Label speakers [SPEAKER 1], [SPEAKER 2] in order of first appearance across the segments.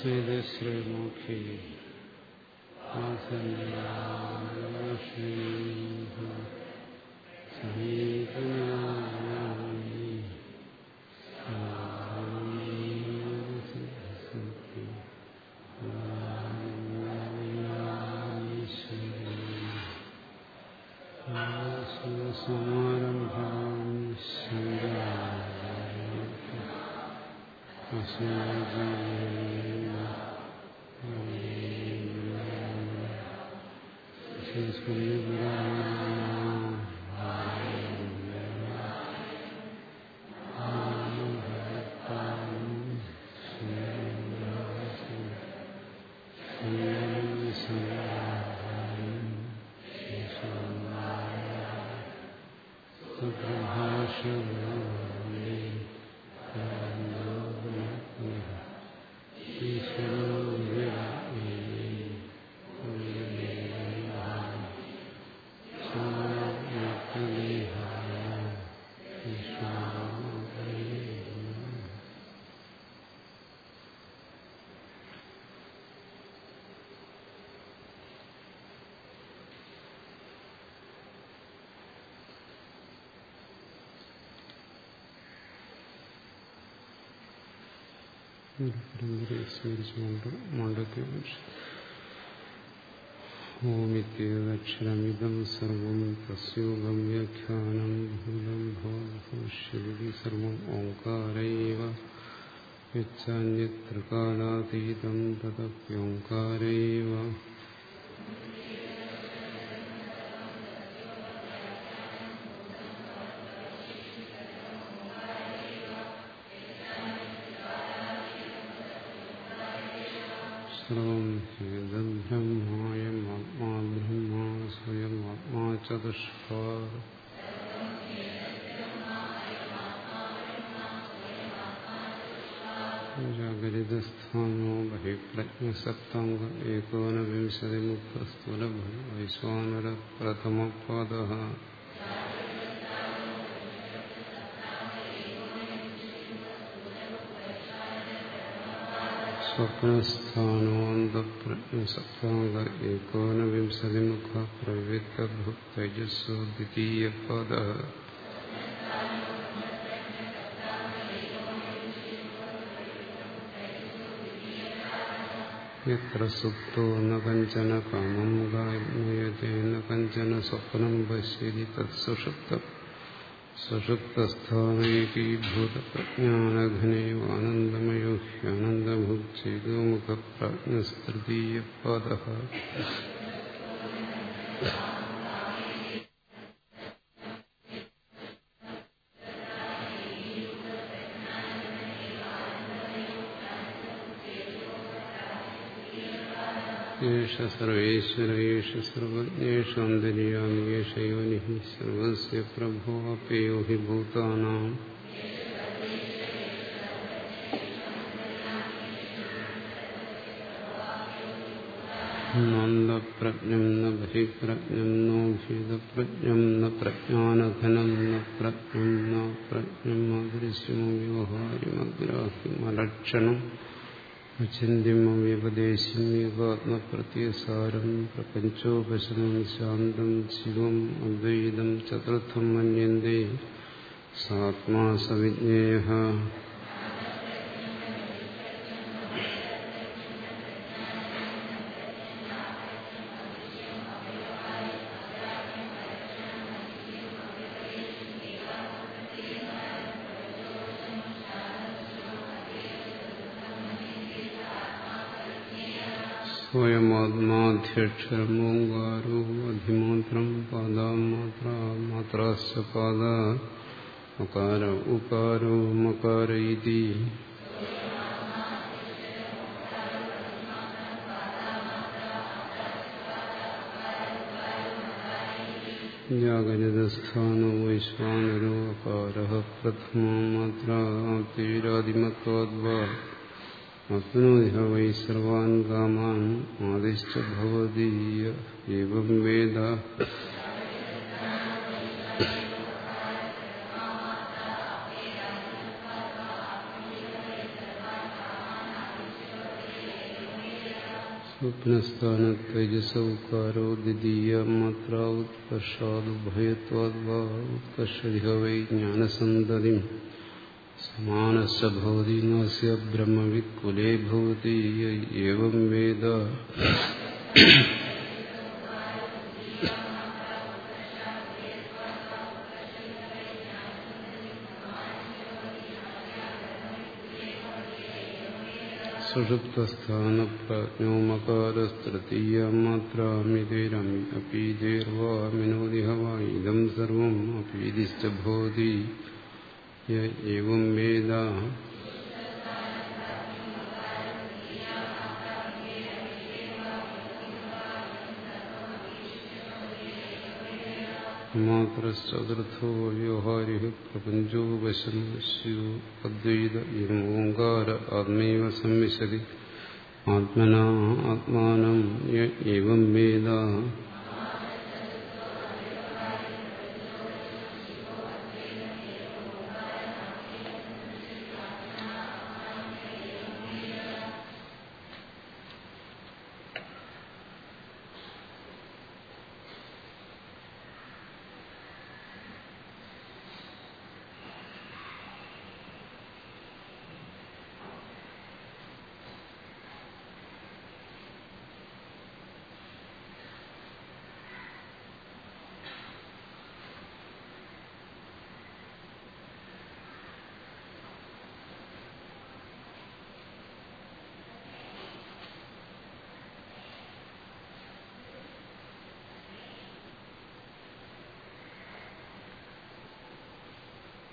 [SPEAKER 1] ശ്രീമുഖി സ്മരിച്ചുകൊണ്ട് മണ്ഡലത്തെ ഓമിത്യേതക്ഷരമിതം സർവം തസ്യോഗം വ്യാഖ്യാനം ഭൂതം ഭവിഷ്യതി സർവം ഓങ്കാരൈവ യച്ചാന്യത്ര കാലാതീതം ജാഗരിതസ്ഥാനോ ബഹിപ്രജ്ഞസപ്താംഗ ഏകോനവിംശതിമുഖസ്ഥൂല വൈശ്വാനര പ്രഥമപാദ സ്വപ്നസ്ഥാനോന്തപ്രജ്ഞസപ്താംഗ ഏകോനവിംശതിമുഖ പ്രവൃത്തഭുക്തജസ്സോ ദ്വിതീയപാദ यत्र सुप्तो न कञ्चन कामं गायते न कञ्चन स्वप्नं पश्यति तत्सुषुप्तम् सुषुप्तस्थानैकीभूतप्रज्ञानघनैवानन्दमयो ह्यानन्दमुच्चेदोमुखप्राज्ञस्तृतीयपादः യേഷ സർവേശ്വര യേഷ സർവജ്ഞേഷ അന്തര്യാമി യേഷ യോനി സർവസ്യ പ്രഭോ അപ്യോ ഹി ഭൂതാനാം. നന്ദപ്രജ്ഞം ന ബഹിപ്രജ്ഞം നോ ഭീതപ്രജ്ഞം ന പ്രജ്ഞാനഘനം ന പ്രജ്ഞം ന പ്രജ്ഞം അദൃശ്യമോ വ്യവഹാര്യമഗ്രാഹ്യമലക്ഷണം ഏകാത്മപ്രത്യസാരം പ്രപഞ്ചോപശമം ശാന്തം ശിവം അദ്വൈതം ചതുർത്ഥം മന്യന്തേ സാത്മാ സവിജ്ഞേയ സ്വയമാത്മാധ്യക്ഷരമോങ്കാരോ അധിമാത്രം പാദാമാത്ര മാത്രാശ്ച പാദ മകാര ഉകാരോ മകാര ഇതി ജാഗരിതസ്ഥാനോ വൈശ്വാനരോ അകാര പ്രഥമ മാത്ര തീരാദിമത്വാദ്വാ അപ്നോതിഹ വൈ സർവാൻ കാമാൻ ആദിശ്ച ഭവതീയ ഏവം വേദ സ്വപ്നസ്ഥാന തേജസൗകാരോ ദ്വിതീയ മാത്ര ഉത്കർഷാദുഭയത്വാദ്വാ ഉത്കർഷതിഹ വൈ ജ്ഞാനസന്തതി समानस्य भवति न स्य ब्रह्मविकुले भवति, एवं वेद। सुषुप्तस्थानप्रज्ञोमकारस्तृतीयमात्रामिदेरमि अपि देर्वामिनोदिह वा इदं सर्वम् अपि विधिश्च भवति य एवं वेद। मात्रश्चतुर्थो व्यवहारिः प्रपञ्चो वशं स्यो अद्वैत एवम् ओङ्कार आत्मैव संविशति आत्मना आत्मानं य एवं वेदाः।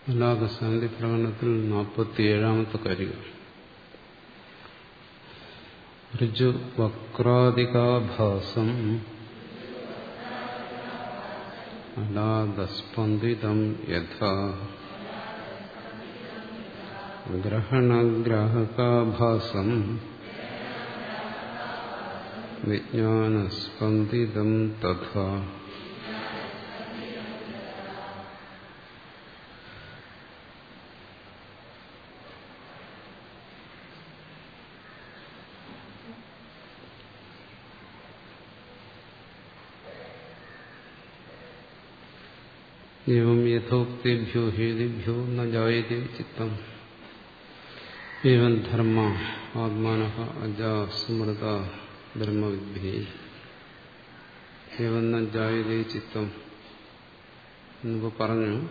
[SPEAKER 1] അല്ലാദശാന്തി പ്രകടനത്തിൽ നാൽപ്പത്തിയേഴാമത്തെ കാര്യങ്ങൾ. ഋജു വക്രാദികാഭാസം അലാദസ്പന്ദിതം യഥാ ഗ്രഹണഗ്രാഹകാഭാസം വിജ്ഞാനസ്പന്ദിതം തഥാ യഥോക്തിഭ്യോ ഹേതിഭ്യോ ന ജായതേ ചിത്തം. ഏവം ധർമ്മ ആത്മാന അജാസ്മൃത ബ്രഹ്മവിദ്ഭി ഏവം ന ജായതേ ചിത്തം. എന്നിപ്പോൾ പറഞ്ഞു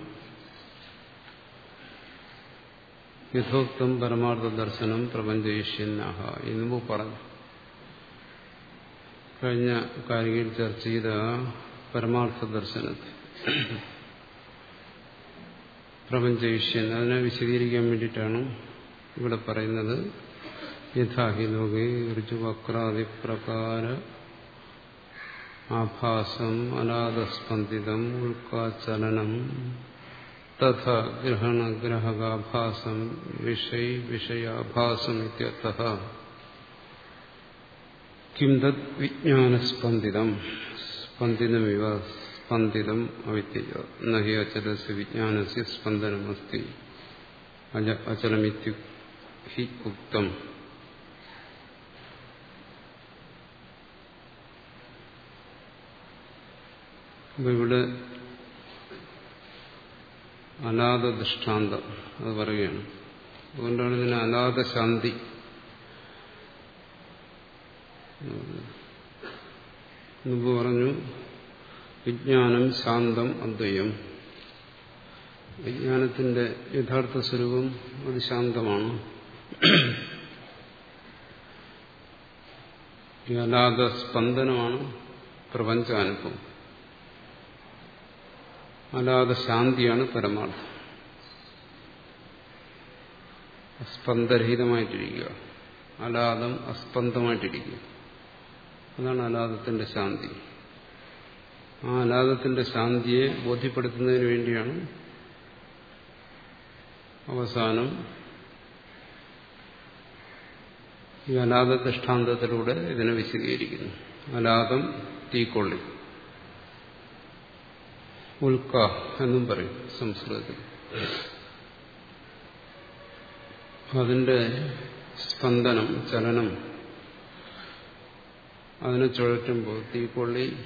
[SPEAKER 1] യഥോക്തം പരമാർത്ഥ ദർശനം പ്രപഞ്ചയിഷ്യനാഹ എന്നുമ്പോൾ പറഞ്ഞു. കഴിഞ്ഞ കാര്യയിൽ ചർച്ച ചെയ്ത പരമാർത്ഥ ദർശനത്തെ പ്രപഞ്ചവിഷ്യൻ അതിനെ വിശദീകരിക്കാൻ വേണ്ടിയിട്ടാണ് ഇവിടെ പറയുന്നത്. യഥാഹി ലോകെ ഋജുവക്രാദിപ്രകാര ആഭാസം അനാഥസ്പന്ദിതം ഉൾക്കാചലനം തഥ ഗ്രഹണഗ്രഹകാഭാസം വിഷയ വിഷയാഭാസം ഇത്യർത്ഥ. കിം തത് വിജ്ഞാനസ്പന്ദിതം? സ്പന്ദിതമിവ സ്പന്ദിതം അവിദ്യ നഹി അചലസ് വിജ്ഞാനസ്യ സ്പന്ദനമസ്തി. അചലമിത്യു ഹി ഉക്തം. ഇവിടെ അനാഥ ദൃഷ്ടാന്തം അത് പറയുകയാണ്. അതുകൊണ്ടാണ് ഇതിന് അനാഥ ശാന്തി മുമ്പ് പറഞ്ഞു. വിജ്ഞാനം ശാന്തം അദ്വയം വിജ്ഞാനത്തിന്റെ യഥാർത്ഥ സ്വരൂപം അത് ശാന്തമാണ്. അനാഥ സ്പന്ദനമാണ് പ്രപഞ്ചാനുഭവം. അനാഥ ശാന്തിയാണ് പരമാർത്ഥം. സ്പന്ദരഹിതമായിട്ടിരിക്കുക അലാദം അസ്പന്ദമായിട്ടിരിക്കുക. അതാണ് അലാദത്തിന്റെ ശാന്തി. ആ അനാഥത്തിന്റെ ശാന്തിയെ ബോധ്യപ്പെടുത്തുന്നതിന് വേണ്ടിയാണ് അവസാനം ഈ അനാഥ ദൃഷ്ടാന്തത്തിലൂടെ ഇതിനെ വിശദീകരിക്കുന്നു. അനാഥം തീക്കൊള്ളി. ഉൽക്ക എന്നും പറയും സംസ്കൃതത്തിൽ. അതിന്റെ സ്പന്ദനം ചലനം അതിനെ ചുഴറ്റുമ്പോൾ തീക്കൊള്ളി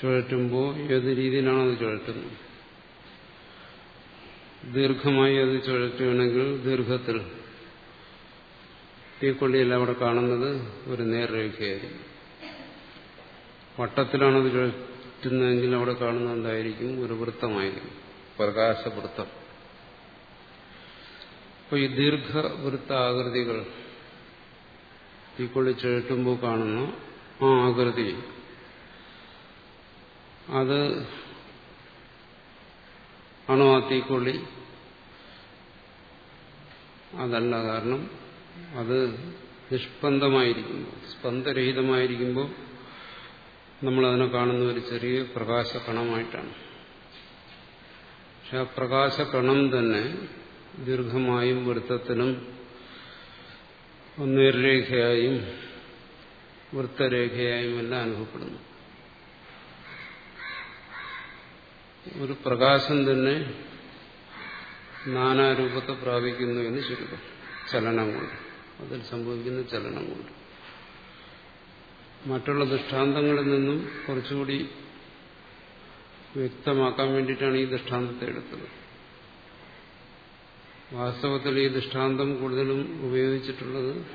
[SPEAKER 1] ചുഴറ്റുമ്പോൾ ഏത് രീതിയിലാണ് അത് ചുഴറ്റുന്നത്. ദീർഘമായി അത് ചുഴറ്റുകയാണെങ്കിൽ ദീർഘത്തിൽ തീക്കൊള്ളിയല്ല അവിടെ കാണുന്നത് ഒരു നേർരേഖയായിരിക്കും. വട്ടത്തിലാണത് ചുഴറ്റുന്നതെങ്കിൽ അവിടെ കാണുന്നത് എന്തായിരിക്കും? ഒരു വൃത്തമായിരിക്കും പ്രകാശവൃത്തം. അപ്പോൾ ഈ ദീർഘവൃത്ത ആകൃതികൾ തീക്കൊള്ളി ചുഴറ്റുമ്പോൾ കാണുന്ന ആ ആകൃതി അത് ആണോ ആ തീക്കൊള്ളി അതല്ല കാരണം അത് നിഷ്പന്ദമായിരിക്കുമ്പോൾ സ്പന്ദരഹിതമായിരിക്കുമ്പോൾ നമ്മളതിനെ കാണുന്ന ഒരു ചെറിയ പ്രകാശകണമായിട്ടാണ്. പക്ഷെ ആ പ്രകാശകണം തന്നെ ദീർഘമായും വൃത്തത്തിനും നേർരേഖയായും വൃത്തരേഖയായും എല്ലാം അനുഭവപ്പെടുന്നു. ഒരു പ്രകാശം തന്നെ നാനാരൂപത്തെ പ്രാപിക്കുന്നു എന്ന് ചുരുക്കം ചലനം കൊണ്ട്. അതിൽ സംഭവിക്കുന്ന ചലനം കൊണ്ട്. മറ്റുള്ള ദൃഷ്ടാന്തങ്ങളിൽ നിന്നും കുറച്ചുകൂടി വ്യക്തമാക്കാൻ വേണ്ടിയിട്ടാണ് ഈ ദൃഷ്ടാന്തത്തെ എടുത്തത്. വാസ്തവത്തിൽ ഈ ദൃഷ്ടാന്തം കൂടുതലും ഉപയോഗിച്ചിട്ടുള്ളത്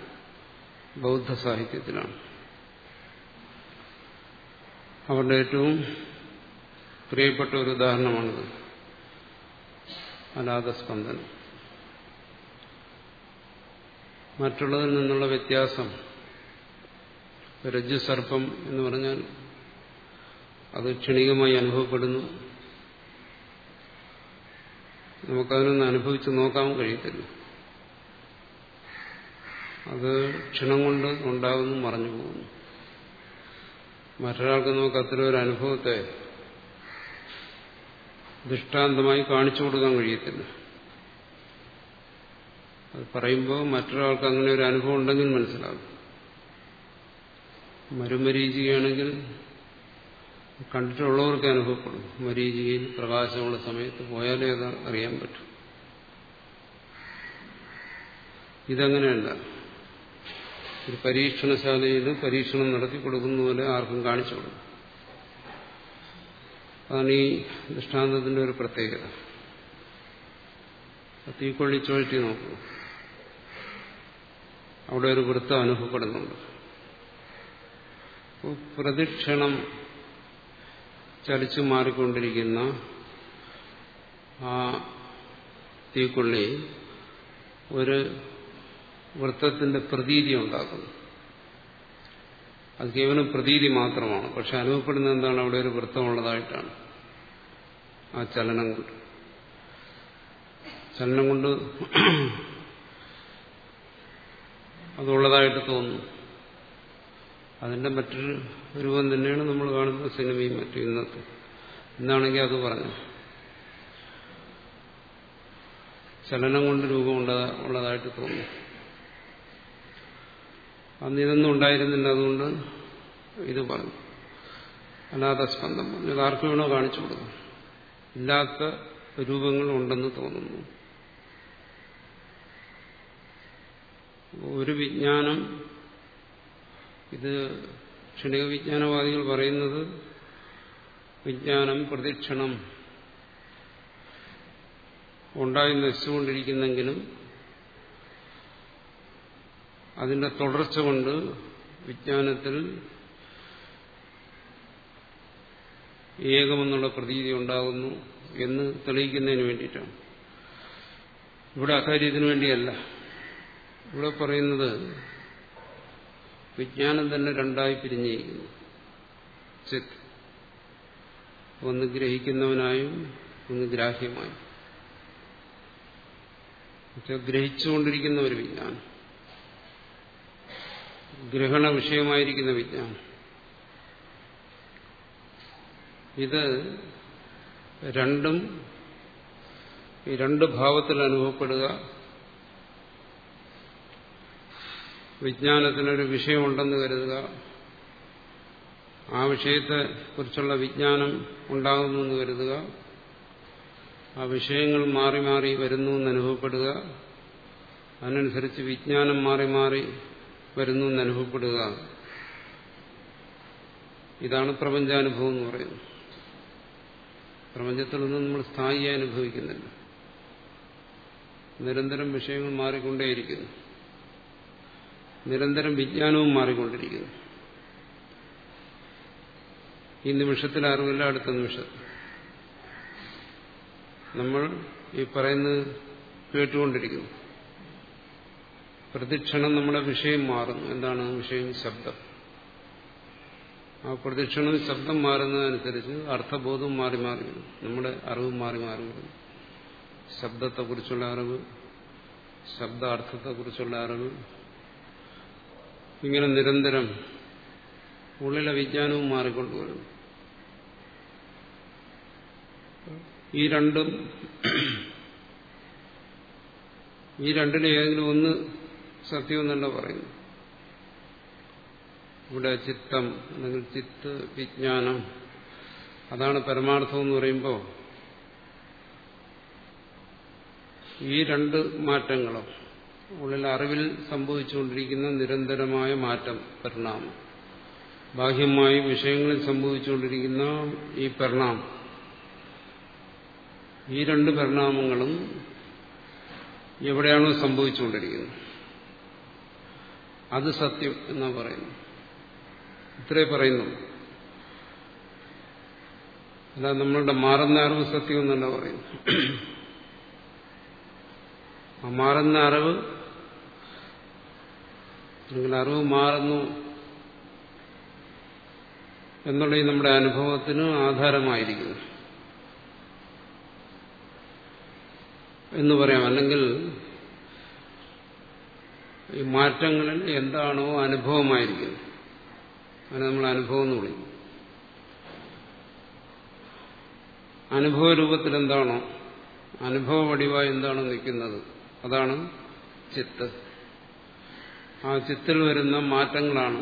[SPEAKER 1] ബൗദ്ധ സാഹിത്യത്തിലാണ്. അവരുടെ ഏറ്റവും പ്രിയപ്പെട്ട ഒരു ഉദാഹരണമാണിത്. അനാഥസ്പന്ദനം. മറ്റുള്ളതിൽ നിന്നുള്ള വ്യത്യാസം രജ്ജുസർപ്പം എന്ന് പറഞ്ഞാൽ അത് ക്ഷണികമായി അനുഭവപ്പെടുന്നു. നമുക്കതിനൊന്ന് അനുഭവിച്ച് നോക്കാൻ കഴിയത്തില്ല. അത് ക്ഷണം കൊണ്ട് ഉണ്ടാകുന്നു മറഞ്ഞു പോകുന്നു. മറ്റൊരാൾക്ക് നമുക്ക് അത്തരം ഒരു അനുഭവത്തെ ദൃഷ്ടാന്തമായി കാണിച്ചു കൊടുക്കാൻ കഴിയത്തില്ല. അത് പറയുമ്പോൾ മറ്റൊരാൾക്ക് അങ്ങനെ ഒരു അനുഭവം ഉണ്ടെങ്കിൽ മനസ്സിലാകും. മരുമരീചികയാണെങ്കിൽ കണ്ടിട്ടുള്ളവർക്ക് അനുഭവപ്പെടും. മരീചികയിൽ പ്രകാശമുള്ള സമയത്ത് പോയാലേ അത് അറിയാൻ പറ്റും. ഇതങ്ങനെയല്ല. ഒരു പരീക്ഷണശാലയിൽ പരീക്ഷണം നടത്തി കൊടുക്കുന്ന പോലെ ആർക്കും കാണിച്ചു കൊടുക്കും. അതാണ് ഈ ദൃഷ്ടാന്തത്തിന്റെ ഒരു പ്രത്യേകത. തീക്കൊള്ളി ചുഴറ്റി നോക്കൂ അവിടെ ഒരു വൃത്തം അനുഭവപ്പെടുന്നുണ്ട്. പ്രദക്ഷിണം ചലിച്ചു മാറിക്കൊണ്ടിരിക്കുന്ന ആ തീക്കൊള്ളി ഒരു വൃത്തത്തിന്റെ പ്രതീതി ഉണ്ടാക്കുന്നു. അത് കേവലം പ്രതീതി മാത്രമാണ്. പക്ഷെ അനുഭവപ്പെടുന്ന എന്താണ്? അവിടെ ഒരു വൃത്തമുള്ളതായിട്ടാണ്. ആ ചലനം കൊണ്ട്. ചലനം കൊണ്ട് അതുള്ളതായിട്ട് തോന്നുന്നു. അതിന്റെ മറ്റൊരു രൂപം തന്നെയാണ് നമ്മൾ കാണുന്ന സിനിമയും മറ്റും ഇന്നത്തെ. ഇന്നാണെങ്കിൽ അത് പറഞ്ഞു. ചലനം കൊണ്ട് രൂപം ഉള്ളതായിട്ട് തോന്നുന്നു. അന്ന് ഇതൊന്നും ഉണ്ടായിരുന്നില്ല അതുകൊണ്ട് ഇത് പറഞ്ഞു. അല്ലാതെ സ്പന്ദം പറഞ്ഞു ഇത് ആർക്കും വേണോ കാണിച്ചു കൊടുക്കും. ഇല്ലാത്ത രൂപങ്ങൾ ഉണ്ടെന്ന് തോന്നുന്നു. ഒരു വിജ്ഞാനം ഇത് ക്ഷണിക വിജ്ഞാനവാദികൾ പറയുന്നത് വിജ്ഞാനം പ്രതിക്ഷണം ഉണ്ടായി നശിച്ചുകൊണ്ടിരിക്കുന്നെങ്കിലും അതിന്റെ തുടർച്ച കൊണ്ട് വിജ്ഞാനത്തിൽ ഏകമെന്നുള്ള പ്രതീതി ഉണ്ടാകുന്നു എന്ന് തെളിയിക്കുന്നതിന് വേണ്ടിയിട്ടാണ്. ഇവിടെ അക്കാര്യത്തിന് വേണ്ടിയല്ല. ഇവിടെ പറയുന്നത് വിജ്ഞാനം തന്നെ രണ്ടായി പിരിഞ്ഞിരിക്കുന്നു. ചിത്ത്. ഒന്ന് ഗ്രഹിക്കുന്നവനായും ഒന്ന് ഗ്രാഹ്യമായും. ഗ്രഹിച്ചുകൊണ്ടിരിക്കുന്ന ഒരു വിജ്ഞാനം. ഗ്രഹണ വിഷയമായിരിക്കുന്ന വിജ്ഞാനം. ഇത് രണ്ടും ഈ രണ്ട് ഭാവത്തിൽ അനുഭവപ്പെടുക. വിജ്ഞാനത്തിനൊരു വിഷയമുണ്ടെന്ന് കരുതുക. ആ വിഷയത്തെ കുറിച്ചുള്ള വിജ്ഞാനം ഉണ്ടാകുന്നു കരുതുക. ആ വിഷയങ്ങൾ മാറി മാറി വരുന്നു എന്ന് അനുഭവപ്പെടുക. അതിനനുസരിച്ച് വിജ്ഞാനം മാറി മാറി വരുന്നു എന്ന് അനുഭവപ്പെടുക. ഇതാണ് പ്രപഞ്ചാനുഭവം എന്ന് പറയുന്നത്. പ്രപഞ്ചത്തിലൊന്നും നമ്മൾ സ്ഥായിയായി അനുഭവിക്കുന്നില്ല. നിരന്തരം വിഷയങ്ങൾ മാറിക്കൊണ്ടേയിരിക്കുന്നു. നിരന്തരം വിജ്ഞാനവും മാറിക്കൊണ്ടിരിക്കുന്നു. ഈ നിമിഷത്തിൽ അറിവില്ല അടുത്ത നിമിഷത്തിൽ നമ്മൾ ഈ പറയുന്നത് കേട്ടുകൊണ്ടിരിക്കുന്നു. പ്രതിക്ഷണം നമ്മുടെ വിഷയം മാറുന്നു. എന്താണ് വിഷയം? ശബ്ദം. ആ പ്രതിക്ഷണം ശബ്ദം മാറുന്നതനുസരിച്ച് അർത്ഥബോധവും മാറി മാറി വരും. നമ്മുടെ അറിവ് മാറി മാറി വരുന്നു ശബ്ദത്തെക്കുറിച്ചുള്ള അറിവ് ശബ്ദാർത്ഥത്തെക്കുറിച്ചുള്ള അറിവ് ഇങ്ങനെ നിരന്തരം ഉള്ളിലെ വിജ്ഞാനവും മാറിക്കൊണ്ടുവരും ഈ രണ്ടും ഈ രണ്ടിലെ ഏതെങ്കിലും ഒന്ന് സത്യമെന്നല്ല പറയുന്നു ഇവിടെ ചിത്തം അല്ലെങ്കിൽ ചിത്ത് വിജ്ഞാനം അതാണ് പരമാർത്ഥം എന്ന് പറയുമ്പോൾ ഈ രണ്ട് മാറ്റങ്ങളും ഉള്ളിൽ അറിവിൽ സംഭവിച്ചുകൊണ്ടിരിക്കുന്ന നിരന്തരമായ മാറ്റം പരിണാമം. ബാഹ്യമായി വിഷയങ്ങളിൽ സംഭവിച്ചുകൊണ്ടിരിക്കുന്ന ഈ പരിണാമം. ഈ രണ്ട് പരിണാമങ്ങളും എവിടെയാണോ സംഭവിച്ചുകൊണ്ടിരിക്കുന്നത്. അത് സത്യം എന്നാ പറയുന്നു ഇത്രേ പറയുന്നു. അല്ല നമ്മളുടെ മാറുന്ന അറിവ് സത്യം എന്നല്ല പറയുന്നു ആ മാറുന്ന അറിവ് അല്ലെങ്കിൽ അറിവ് മാറുന്നു എന്നുള്ള ഈ നമ്മുടെ അനുഭവത്തിന് ആധാരമായിരിക്കുന്നു. എന്ന് പറയാം. അല്ലെങ്കിൽ ഈ മാറ്റങ്ങളിൽ എന്താണോ അനുഭവമായിരിക്കുന്നത് അതിനെ നമ്മൾ അനുഭവം എന്ന് വിളിക്കും. അനുഭവ രൂപത്തിൽ എന്താണോ അനുഭവ വടിവായി എന്താണോ നിൽക്കുന്നത് അതാണ് ചിത്ത്. ആ ചിത്തിൽ വരുന്ന മാറ്റങ്ങളാണ്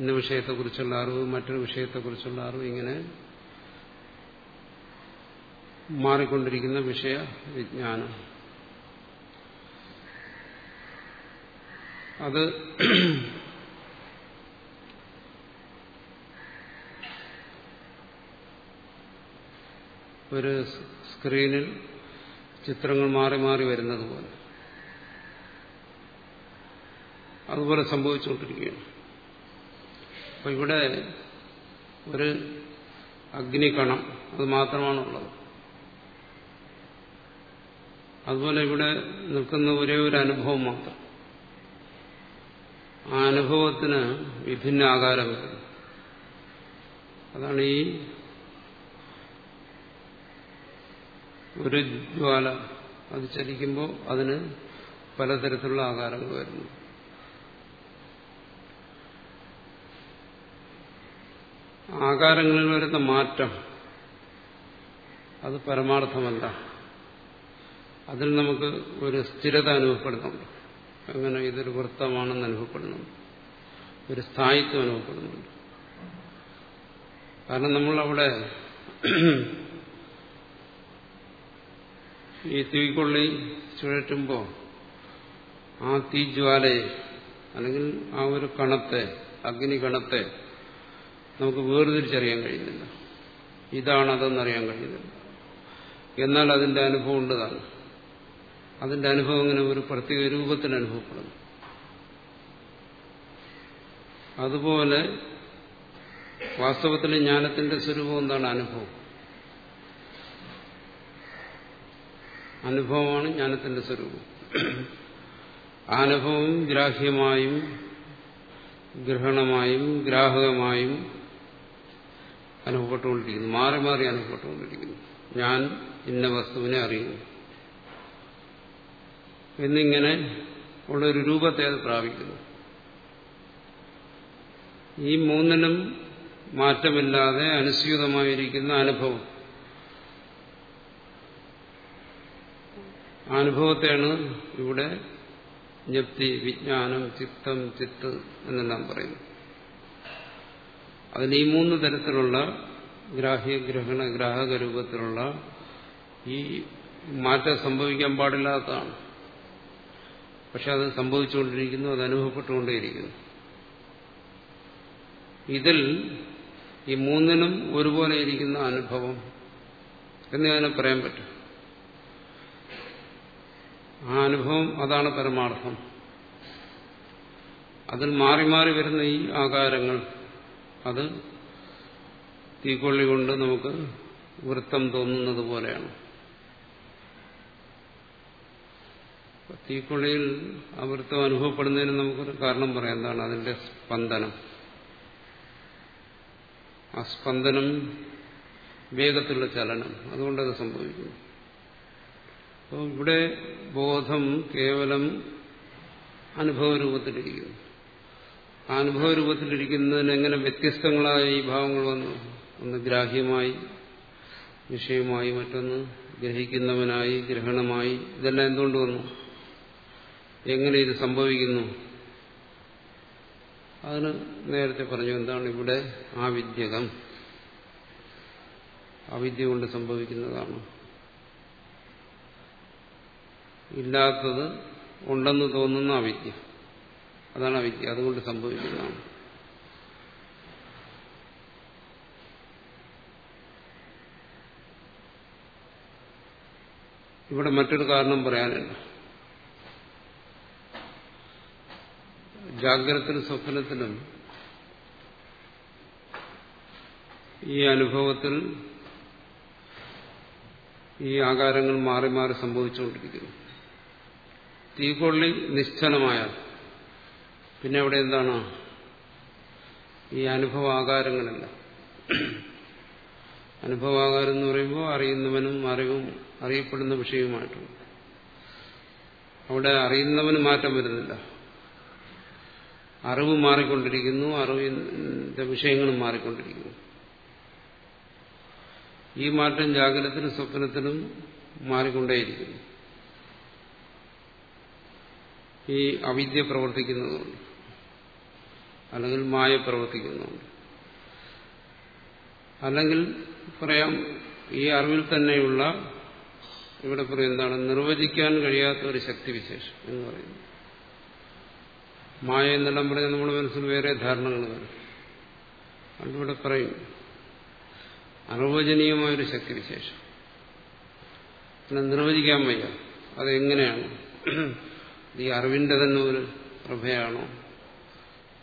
[SPEAKER 1] ഇന്ന വിഷയത്തെക്കുറിച്ചുള്ള അറിവ് മറ്റൊരു വിഷയത്തെക്കുറിച്ചുള്ള അറിവ് ഇങ്ങനെ മാറിക്കൊണ്ടിരിക്കുന്ന വിഷയ വിജ്ഞാനം. അത് ഒരു സ്ക്രീനിൽ ചിത്രങ്ങൾ മാറി മാറി വരുന്നത് പോലെ അതുപോലെ സംഭവിച്ചുകൊണ്ടിരിക്കുകയാണ്. അപ്പൊ ഇവിടെ ഒരു അഗ്നികണം അത് മാത്രമാണുള്ളത്. അതുപോലെ ഇവിടെ നിൽക്കുന്ന ഒരേ ഒരു അനുഭവം മാത്രം. ആ അനുഭവത്തിന് വിഭിന്ന ആകാരം അതാണ് ഈ ഒരു ജ്വാല അത് ചലിക്കുമ്പോൾ അതിന് പലതരത്തിലുള്ള ആകാരങ്ങൾ വരുന്നു. ആകാരങ്ങളിൽ വരുന്ന മാറ്റം അത് പരമാർത്ഥമല്ല. അതിൽ നമുക്ക് ഒരു സ്ഥിരത അനുഭവപ്പെടുന്നുണ്ട്. അങ്ങനെ ഇതൊരു വൃത്തമാണെന്ന് അനുഭവപ്പെടുന്നുണ്ട്. ഒരു സ്ഥായിത്വം അനുഭവപ്പെടുന്നുണ്ട്. കാരണം നമ്മളവിടെ ഈ തീക്കൊള്ളി ചുഴറ്റുമ്പോൾ ആ തീജ്വാലയെ അല്ലെങ്കിൽ ആ ഒരു കണത്തെ അഗ്നി കണത്തെ നമുക്ക് വേർതിരിച്ചറിയാൻ കഴിയുന്നില്ല. ഇതാണതെന്നറിയാൻ കഴിയുന്നില്ല. എന്നാൽ അതിന്റെ അനുഭവം ഉണ്ടതാണ് അതിന്റെ അനുഭവം ഇങ്ങനെ ഒരു പ്രത്യേക രൂപത്തിന് അനുഭവപ്പെടുന്നു. അതുപോലെ വാസ്തവത്തിൽ ജ്ഞാനത്തിന്റെ സ്വരൂപം എന്താണ്? അനുഭവം. അനുഭവമാണ് ജ്ഞാനത്തിന്റെ സ്വരൂപം. ആ അനുഭവം ഗ്രാഹ്യമായും ഗ്രഹണമായും ഗ്രാഹകമായും അനുഭവപ്പെട്ടുകൊണ്ടിരിക്കുന്നു. മാറി മാറി അനുഭവപ്പെട്ടുകൊണ്ടിരിക്കുന്നു. ഞാൻ ഇന്ന വസ്തുവിനെ അറിയുന്നു. എന്നിങ്ങനെ ഉള്ളൊരു രൂപത്തെ അത് പ്രാപിക്കുന്നു. ഈ മൂന്നിനും മാറ്റമില്ലാതെ അനുസ്യൂതമായിരിക്കുന്ന അനുഭവം. അനുഭവത്തെയാണ് ഇവിടെ ജപ്തി വിജ്ഞാനം ചിത്തം ചിത്ത് എന്നെല്ലാം പറയുന്നു അതിന് ഈ മൂന്ന് തരത്തിലുള്ള ഗ്രാഹ്യ ഗ്രഹണ ഗ്രാഹക രൂപത്തിലുള്ള ഈ മാറ്റം സംഭവിക്കാൻ പാടില്ലാത്തതാണ്. പക്ഷെ അത് സംഭവിച്ചുകൊണ്ടിരിക്കുന്നു അത് അനുഭവപ്പെട്ടുകൊണ്ടേയിരിക്കുന്നു. ഇതിൽ ഈ മൂന്നിനും ഒരുപോലെ ഇരിക്കുന്ന അനുഭവം എന്ന് അതിനെ പറയാൻ പറ്റും. ആ അനുഭവം അതാണ് പരമാർത്ഥം. അതിൽ മാറി മാറി വരുന്ന ഈ ആകാരങ്ങൾ അത് തീക്കൊള്ളി കൊണ്ട് നമുക്ക് വൃത്തം തോന്നുന്നത് പോലെയാണ്. തീക്കൊള്ളിയിൽ ആ വൃത്തം അനുഭവപ്പെടുന്നതിന് നമുക്കൊരു കാരണം പറയാം. എന്താണ്? അതിന്റെ സ്പന്ദനം. ആ സ്പന്ദനം വേഗത്തിലുള്ള ചലനം. അതുകൊണ്ടത് സംഭവിക്കുന്നു. അപ്പോൾ ഇവിടെ ബോധം കേവലം അനുഭവരൂപത്തിലിരിക്കുന്നു. അനുഭവരൂപത്തിലിരിക്കുന്നതിന് എങ്ങനെ വ്യത്യസ്തങ്ങളായ ഈ ഭാവങ്ങൾ വന്നു? ഒന്ന് ഗ്രാഹ്യമായി വിഷയമായി മറ്റൊന്ന് ഗ്രഹിക്കുന്നവനായി ഗ്രഹണമായി. ഇതെല്ലാം എന്തുകൊണ്ട് വന്നു? എങ്ങനെ ഇത് സംഭവിക്കുന്നു? അതിന് നേരത്തെ പറഞ്ഞു എന്താണ് ഇവിടെ ആ വിദ്യകം? അവിദ്യ കൊണ്ട് സംഭവിക്കുന്നതാണ്. ഇല്ലാത്തത് ഉണ്ടെന്ന് തോന്നുന്ന അവിദ്യ. അതാണ് അവിദ്യ. അതുകൊണ്ട് സംഭവിക്കുന്നതാണ്. ഇവിടെ മറ്റൊരു കാരണം പറയാനില്ല. ജാഗ്രതത്തിലും സ്വപ്നത്തിലും ഈ അനുഭവത്തിൽ ഈ ആകാരങ്ങൾ മാറി മാറി സംഭവിച്ചുകൊണ്ടിരിക്കുന്നു. തീകൊള്ളി നിശ്ചലമായാൽ. പിന്നെ അവിടെ എന്താണ്? ഈ അനുഭവാകാരങ്ങളല്ല. അനുഭവാകാരം എന്ന് പറയുമ്പോൾ അറിയുന്നവനും അറിവും അറിയപ്പെടുന്ന വിഷയവുമായിട്ടുണ്ട്. അവിടെ അറിയുന്നവന് മാറ്റം വരുന്നില്ല. അറിവ് മാറിക്കൊണ്ടിരിക്കുന്നു അറിവിന്റെ വിഷയങ്ങളും മാറിക്കൊണ്ടിരിക്കുന്നു. ഈ മാറ്റം ജാഗ്രതത്തിലും സ്വപ്നത്തിലും മാറിക്കൊണ്ടേയിരിക്കുന്നു. ഈ അവിദ്യ പ്രവർത്തിക്കുന്നതുകൊണ്ട്. അല്ലെങ്കിൽ മായ പ്രവർത്തിക്കുന്നുണ്ട് അല്ലെങ്കിൽ പറയാം ഈ അറിവിൽ തന്നെയുള്ള ഇവിടെ പറയും എന്താണ് നിർവചിക്കാൻ കഴിയാത്ത ഒരു ശക്തിവിശേഷം എന്ന് പറയുന്നു മായ എന്നെല്ലാം പറഞ്ഞാൽ നമ്മുടെ മനസ്സിൽ വേറെ ധാരണകൾ വരും. അതിവിടെ പറയും അനിർവചനീയമായൊരു ശക്തിവിശേഷം. പിന്നെ നിർവചിക്കാൻ വയ്യ. അതെങ്ങനെയാണ്? ഈ അറിവിന്റെ തന്നെ ഒരു പ്രഭയാണോ?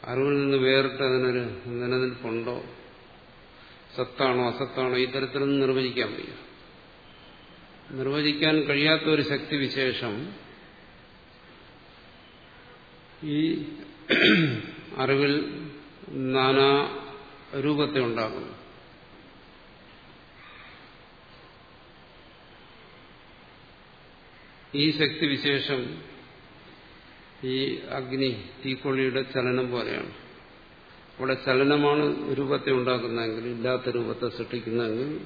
[SPEAKER 1] അറിവിൽ നിന്ന് വേറിട്ട് അതിനൊരു നിലനിൽപ്പുണ്ടോ? സത്താണോ അസത്താണോ? ഈ തരത്തിലൊന്നും നിർവചിക്കാൻ വയ്യ. നിർവചിക്കാൻ കഴിയാത്ത ഒരു ശക്തി വിശേഷം ഈ അറിവിൽ നാനാ രൂപത്തെ ഉണ്ടാകുന്നു ഈ ശക്തിവിശേഷം ഈ അഗ്നി തീക്കൊള്ളിയുടെ ചലനം പോലെയാണ്. അവിടെ ചലനമാണ് രൂപത്തെ ഉണ്ടാക്കുന്നതെങ്കിൽ ഇല്ലാത്ത രൂപത്തെ സൃഷ്ടിക്കുന്നതെങ്കിൽ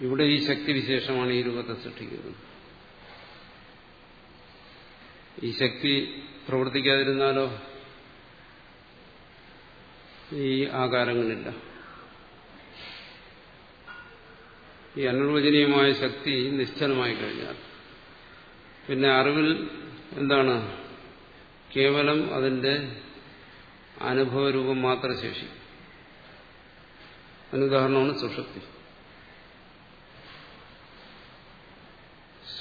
[SPEAKER 1] ഇവിടെ ഈ ശക്തി വിശേഷമാണ് ഈ രൂപത്തെ സൃഷ്ടിക്കുന്നത്. ഈ ശക്തി പ്രവർത്തിക്കാതിരുന്നാലോ ഈ ആകാരങ്ങളില്ല. ഈ അനുവചനീയമായ ശക്തി നിശ്ചലമായി കഴിഞ്ഞാൽ പിന്നെ അറിവിൽ എന്താണ്? കേവലം അതിന്റെ അനുഭവരൂപം മാത്രം ശേഷി. അതിനുദാഹരണമാണ് സുഷുപ്തി.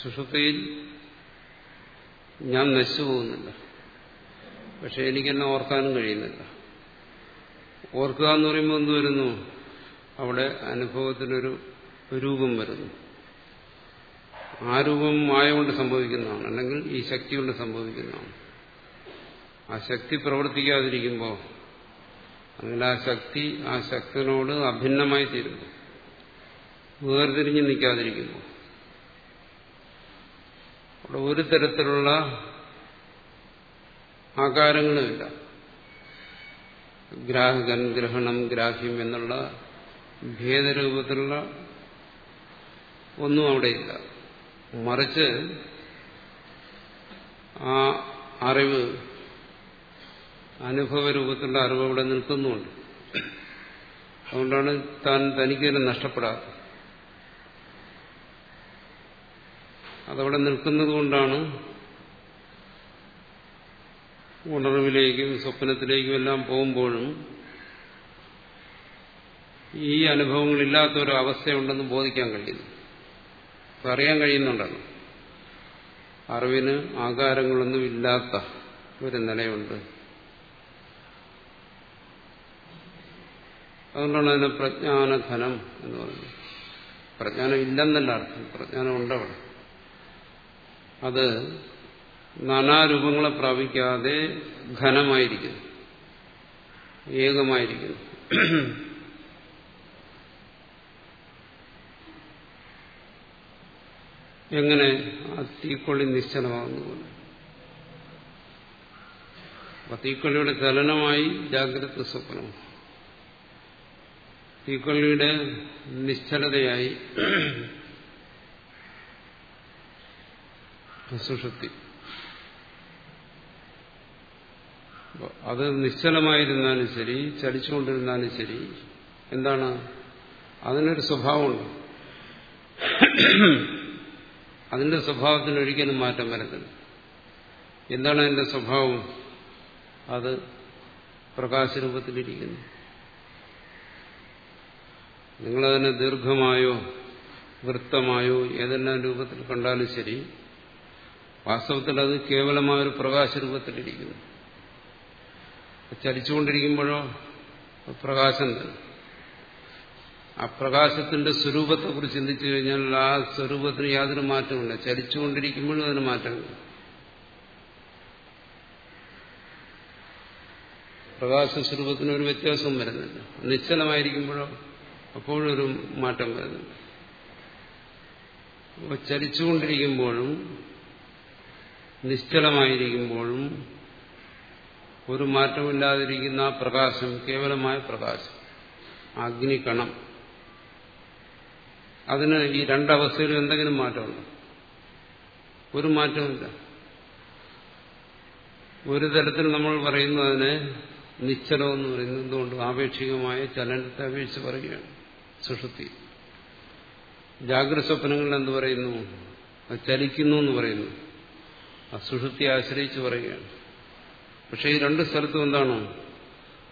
[SPEAKER 1] സുഷുപ്തിയിൽ ഞാൻ നശിച്ചു പോകുന്നില്ല പക്ഷെ എനിക്കെന്നെ ഓർക്കാനും കഴിയുന്നില്ല. ഓർക്കുക എന്ന് പറയുമ്പോൾ എന്ത് വരുന്നു? അവിടെ അനുഭവത്തിനൊരു രൂപം വരുന്നു. ആ രൂപം മായ കൊണ്ട് സംഭവിക്കുന്നതാണ്. അല്ലെങ്കിൽ ഈ ശക്തി കൊണ്ട് സംഭവിക്കുന്നതാണ്. ആ ശക്തി പ്രവർത്തിക്കാതിരിക്കുമ്പോൾ അങ്ങനെ ആ ശക്തി ആ ശക്തനോട് അഭിന്നമായി തീരുന്നു. വേർതിരിഞ്ഞ് നിൽക്കാതിരിക്കുമ്പോൾ അവിടെ ഒരു തരത്തിലുള്ള ആകാരങ്ങളുമില്ല. ഗ്രാഹകൻ ഗ്രഹണം ഗ്രാഹ്യം എന്നുള്ള ഭേദരൂപത്തിലുള്ള ഒന്നും അവിടെയില്ല. മറിച്ച് ആ അറിവ് അനുഭവരൂപത്തിലുള്ള അറിവ് അവിടെ നിൽക്കുന്നുണ്ട്. അതുകൊണ്ടാണ് താൻ തനിക്ക് തന്നെ നഷ്ടപ്പെടാത്തത്. അതവിടെ നിൽക്കുന്നത് കൊണ്ടാണ് ഉണർവിലേക്കും സ്വപ്നത്തിലേക്കും എല്ലാം പോകുമ്പോഴും ഈ അനുഭവങ്ങളില്ലാത്തൊരവസ്ഥയുണ്ടെന്ന് ബോധിക്കാൻ കഴിയുന്നു അറിയാൻ കഴിയുന്നുണ്ടല്ലോ. അറിവിന് ആകാരങ്ങളൊന്നും ഇല്ലാത്ത ഒരു നിലയുണ്ട്. അതുകൊണ്ടാണ് അതിന് പ്രജ്ഞാനഘനം എന്ന് പറയുന്നത്. പ്രജ്ഞാനം ഇല്ലെന്നല്ല അർത്ഥം. പ്രജ്ഞാനം ഉണ്ടവിടെ. അത് നാനാരൂപങ്ങളെ പ്രാപിക്കാതെ ഘനമായിരിക്കുന്നു ഏകമായിരിക്കുന്നു. എങ്ങനെ ആ തീക്കൊള്ളി നിശ്ചലമാകുന്നു അപ്പൊ തീക്കൊള്ളിയുടെ ചലനമായി ജാഗ്രത സ്വപ്നം. തീക്കൊള്ളിയുടെ നിശ്ചലതയായി സുഷുപ്തി അത് നിശ്ചലമായിരുന്നാലും ശരി ചലിച്ചുകൊണ്ടിരുന്നാലും ശരി എന്താണ്? അതിനൊരു സ്വഭാവമുണ്ട്. അതിന്റെ സ്വഭാവത്തിന് ഒരിക്കലും മാറ്റം വരത്തില്ല. എന്താണ് അതിന്റെ സ്വഭാവം? അത് പ്രകാശരൂപത്തിലിരിക്കുന്നു. നിങ്ങളതിനെ ദീർഘമായോ വൃത്തമായോ ഏതെല്ലാം രൂപത്തിൽ കണ്ടാലും ശരി വാസ്തവത്തിൽ അത് കേവലമായ ഒരു പ്രകാശരൂപത്തിലിരിക്കുന്നു. ചലിച്ചുകൊണ്ടിരിക്കുമ്പോഴോ പ്രകാശം തന്നെ. ആ പ്രകാശത്തിന്റെ സ്വരൂപത്തെക്കുറിച്ച് ചിന്തിച്ചു കഴിഞ്ഞാൽ ആ സ്വരൂപത്തിന് യാതൊരു മാറ്റമില്ല ചലിച്ചുകൊണ്ടിരിക്കുമ്പോഴും അതിന് മാറ്റമില്ല. പ്രകാശ സ്വരൂപത്തിന് ഒരു വ്യത്യാസവും വരുന്നില്ല. നിശ്ചലമായിരിക്കുമ്പോഴോ അപ്പോഴൊരു മാറ്റം വരുന്നില്ല. അപ്പോൾ ചലിച്ചുകൊണ്ടിരിക്കുമ്പോഴും നിശ്ചലമായിരിക്കുമ്പോഴും ഒരു മാറ്റമില്ലാതിരിക്കുന്ന ആ പ്രകാശം കേവലമായ പ്രകാശം അഗ്നികണം അതിന് ഈ രണ്ടവസ്ഥയിലും എന്തെങ്കിലും മാറ്റമുണ്ടോ? ഒരു മാറ്റമില്ല ഒരു തരത്തിൽ നമ്മൾ പറയുന്നതിന് നിശ്ചലമെന്ന് പറയുന്നത് എന്തുകൊണ്ട്? ആപേക്ഷികമായ ചലനത്തെ അപേക്ഷിച്ച് പറയുകയാണ് സുഷുതി ജാഗ്രത സ്വപ്നങ്ങളിൽ എന്ത് പറയുന്നു ചലിക്കുന്നു എന്ന് പറയുന്നു ആ സുഷുപ്തിയെ ആശ്രയിച്ച് പറയുകയാണ്. പക്ഷെ ഈ രണ്ട് സ്ഥലത്തും എന്താണ്?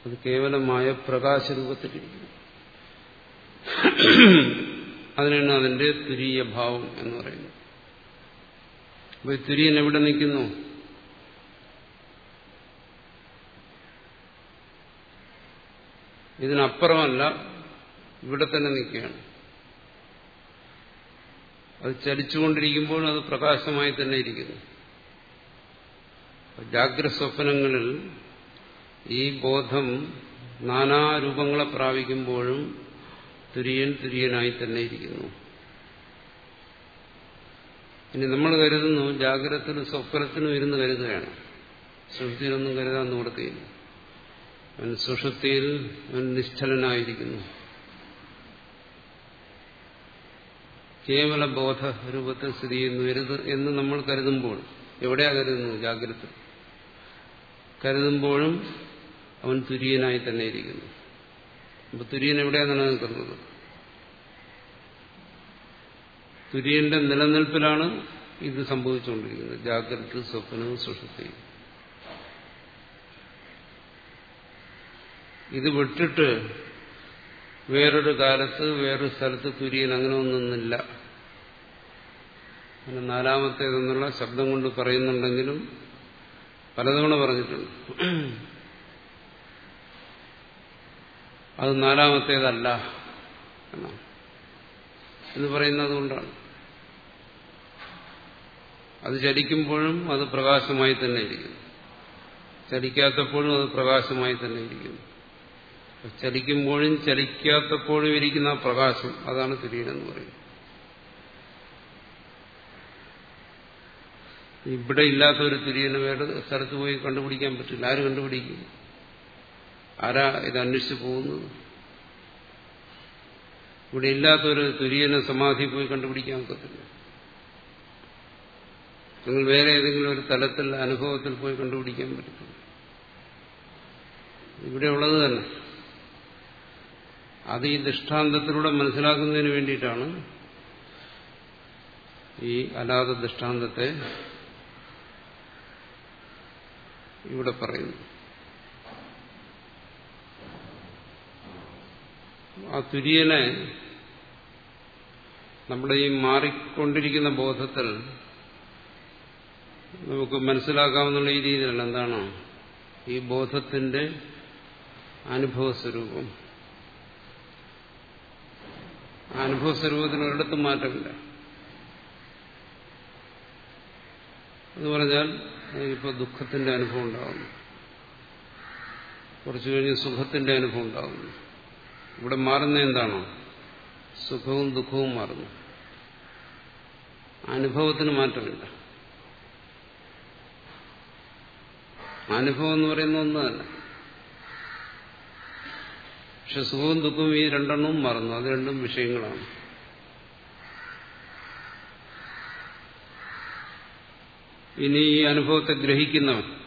[SPEAKER 1] അത് കേവലമായ പ്രകാശരൂപത്തിലിരിക്കുന്നു. അതിനാണ് അതിന്റെ തുരീയ ഭാവം എന്ന് പറയുന്നത്. അപ്പൊ തുര്യൻ എവിടെ നിൽക്കുന്നു? ഇതിനപ്പുറമല്ല ഇവിടെ തന്നെ നിൽക്കുകയാണ്. അത് ചലിച്ചുകൊണ്ടിരിക്കുമ്പോൾ അത് പ്രകാശമായി തന്നെ ഇരിക്കുന്നു. ജാഗ്രത സ്വപ്നങ്ങളിൽ ഈ ബോധം നാനാരൂപങ്ങളെ പ്രാപിക്കുമ്പോഴും തുര്യൻ തുര്യനായി തന്നെ ഇരിക്കുന്നു ഇനി നമ്മൾ കരുതുന്നു ജാഗ്രതത്തിനും സ്വപ്നത്തിനും ഇരുന്ന് കരുതുകയാണ്. സുഷുതിയിലൊന്നും കരുതാൻ നിവൃത്തിയില്ല അവൻ സുഷുതിയിൽ അവൻ നിശ്ചലനായിരിക്കുന്നു കേവല ബോധ രൂപത്തിൽ സ്ഥിതി ചെയ്യുന്നു എന്ന് നമ്മൾ കരുതുമ്പോൾ എവിടെയാ കരുതുന്നു ജാഗ്രത? കരുതുമ്പോഴും അവൻ തുര്യനായി തന്നെ ഇരിക്കുന്നു അപ്പൊ തുര്യൻ എവിടെയാണ് നിലനിൽക്കുന്നത് തുര്യന്റെ നിലനിൽപ്പിലാണ് ഇത് സംഭവിച്ചുകൊണ്ടിരിക്കുന്നത്. ജാഗ്രത സ്വപ്നവും സുഷുപ്തിയും ഇത് വിട്ടിട്ട് വേറൊരു കാലത്ത് വേറൊരു സ്ഥലത്ത് തുര്യൻ അങ്ങനെ ഒന്നൊന്നില്ല അങ്ങനെ നാലാമത്തേതെന്നുള്ള ശബ്ദം കൊണ്ട് പറയുന്നുണ്ടെങ്കിലും പലതവണ പറഞ്ഞിട്ടുണ്ട്. അത് നാലാമത്തേതല്ല എന്ന് പറയുന്നത് കൊണ്ടാണ്. അത് ചലിക്കുമ്പോഴും അത് പ്രകാശമായി തന്നെ ഇരിക്കുന്നു. ചലിക്കാത്തപ്പോഴും അത് പ്രകാശമായി തന്നെ ഇരിക്കുന്നു. ചലിക്കുമ്പോഴും ചലിക്കാത്തപ്പോഴും ഇരിക്കുന്ന പ്രകാശം അതാണ് തുര്യനെന്ന് പറയുന്നത്. ഇവിടെ ഇല്ലാത്ത ഒരു തുര്യനെ വേറെ സ്ഥലത്ത് പോയി കണ്ടുപിടിക്കാൻ പറ്റില്ല. ആര് കണ്ടുപിടിക്കും? ആരാ ഇത് അന്വേഷിച്ചു പോകുന്നത്? ഇവിടെ ഇല്ലാത്തൊരു തുര്യനെ സമാധി പോയി കണ്ടുപിടിക്കാൻ ഒക്കത്തില്ല. നിങ്ങൾ വേറെ ഏതെങ്കിലും ഒരു തലത്തിൽ അനുഭവത്തിൽ പോയി കണ്ടുപിടിക്കാൻ പറ്റത്തില്ല. ഇവിടെ ഉള്ളത് തന്നെ. അത് ഈ ദൃഷ്ടാന്തത്തിലൂടെ മനസ്സിലാക്കുന്നതിന് വേണ്ടിയിട്ടാണ് ഈ അനാഥ ദൃഷ്ടാന്തത്തെ ഇവിടെ പറയുന്നു ആ തുര്യനെ നമ്മുടെ ഈ മാറിക്കൊണ്ടിരിക്കുന്ന ബോധത്തിൽ നമുക്ക് മനസ്സിലാക്കാവുന്ന ഈ രീതിയിലാണ് എന്താണ് ഈ ബോധത്തിന്റെ അനുഭവ സ്വരൂപം അനുഭവ സ്വരൂപത്തിന് ഒരിടത്തും മാറ്റമില്ല. എന്ന് പറഞ്ഞാൽ ഇപ്പോൾ ദുഃഖത്തിന്റെ അനുഭവം ഉണ്ടാകുന്നു. കുറച്ചു കഴിഞ്ഞ് സുഖത്തിന്റെ അനുഭവം ഉണ്ടാകുന്നു. ഇവിടെ മാറുന്ന എന്താണ്? സുഖവും ദുഃഖവും മാറുന്നു. അനുഭവത്തിന് മാറ്റമില്ല. അനുഭവം എന്ന് പറയുന്ന ഒന്നല്ല പക്ഷെ സുഖവും ദുഃഖവും ഈ രണ്ടെണ്ണവും മാറുന്നു. അത് രണ്ടും വിഷയങ്ങളാണ്. ഇനി ഈ അനുഭവത്തെ ഗ്രഹിക്കുന്നവൻ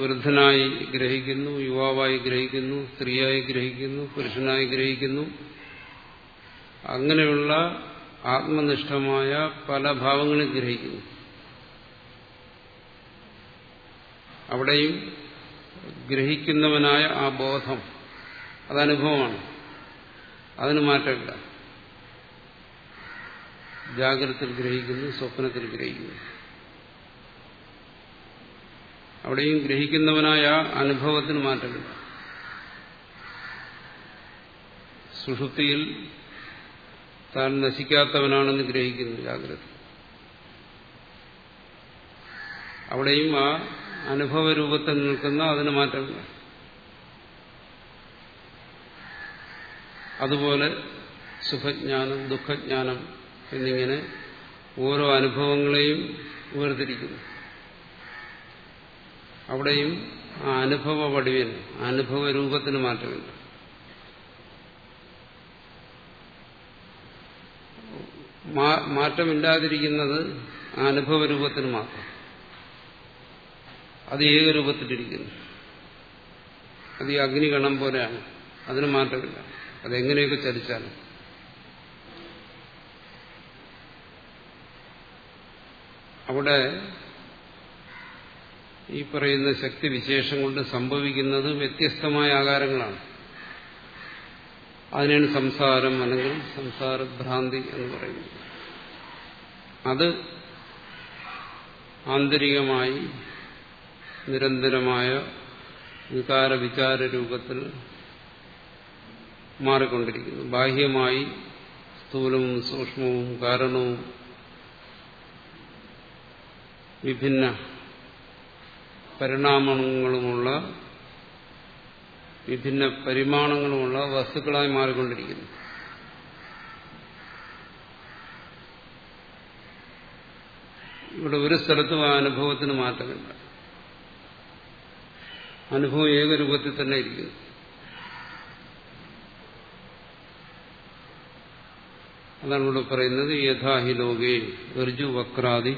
[SPEAKER 1] വൃദ്ധനായി ഗ്രഹിക്കുന്നു യുവാവായി ഗ്രഹിക്കുന്നു സ്ത്രീയായി ഗ്രഹിക്കുന്നു പുരുഷനായി ഗ്രഹിക്കുന്നു. അങ്ങനെയുള്ള ആത്മനിഷ്ഠമായ പല ഭാവങ്ങളും ഗ്രഹിക്കുന്നു. അവിടെയും ഗ്രഹിക്കുന്നവനായ ആ ബോധം അതനുഭവമാണ്. അതിന് മാറ്റമില്ല. ജാഗ്രതത്തിൽ ഗ്രഹിക്കുന്നു സ്വപ്നത്തിൽ ഗ്രഹിക്കുന്നു. അവിടെയും ഗ്രഹിക്കുന്നവനായ അനുഭവത്തിന് മാറ്റമില്ല സുഷുപ്തിയിൽ താൻ നശിക്കാത്തവനാണെന്ന് ഗ്രഹിക്കുന്നു ജാഗ്രത. അവിടെയും ആ അനുഭവ രൂപത്തിൽ നിൽക്കുന്ന അതിന് മാറ്റമില്ല അതുപോലെ സുഖജ്ഞാനം ദുഃഖജ്ഞാനം എന്നിങ്ങനെ ഓരോ അനുഭവങ്ങളെയും വേർതിരിക്കുന്നു. അവിടെയും ആ അനുഭവ വടിവിന് അനുഭവ രൂപത്തിന് മാറ്റമില്ല. മാറ്റമില്ലാതിരിക്കുന്നത് ആ അനുഭവ രൂപത്തിന് മാത്രം. അത് ഏകരൂപത്തിലിരിക്കുന്നു അത് ഈ അഗ്നികണം പോലെയാണ്. അതിന് മാറ്റമില്ല. അതെങ്ങനെയൊക്കെ ചലിച്ചാലും. അവിടെ ഈ പറയുന്ന ശക്തി വിശേഷം കൊണ്ട് സംഭവിക്കുന്നത് വ്യത്യസ്തമായ ആകാരങ്ങളാണ്. അതിനാണ് സംസാരം അല്ലെങ്കിൽ സംസാരഭ്രാന്തി എന്ന് പറയുന്നത്. അത് ആന്തരികമായി നിരന്തരമായ വികാര വിചാര രൂപത്തിൽ മാറിക്കൊണ്ടിരിക്കുന്നു. ബാഹ്യമായി സ്ഥൂലവും സൂക്ഷ്മവും കാരണവും വിഭിന്ന പരിണാമങ്ങളുമുള്ള വിഭിന്ന പരിമാണങ്ങളുമുള്ള വസ്തുക്കളായി മാറിക്കൊണ്ടിരിക്കുന്നു. ഇവിടെ ഒരു സ്ഥലത്തും ആ അനുഭവത്തിന് മാറ്റമില്ല. അനുഭവം ഏക രൂപത്തിൽ തന്നെ ഇരിക്കുന്നു. അതാണ് ഇവിടെ പറയുന്നത് യഥാഹി ലോകേ ഋജു വക്രാദി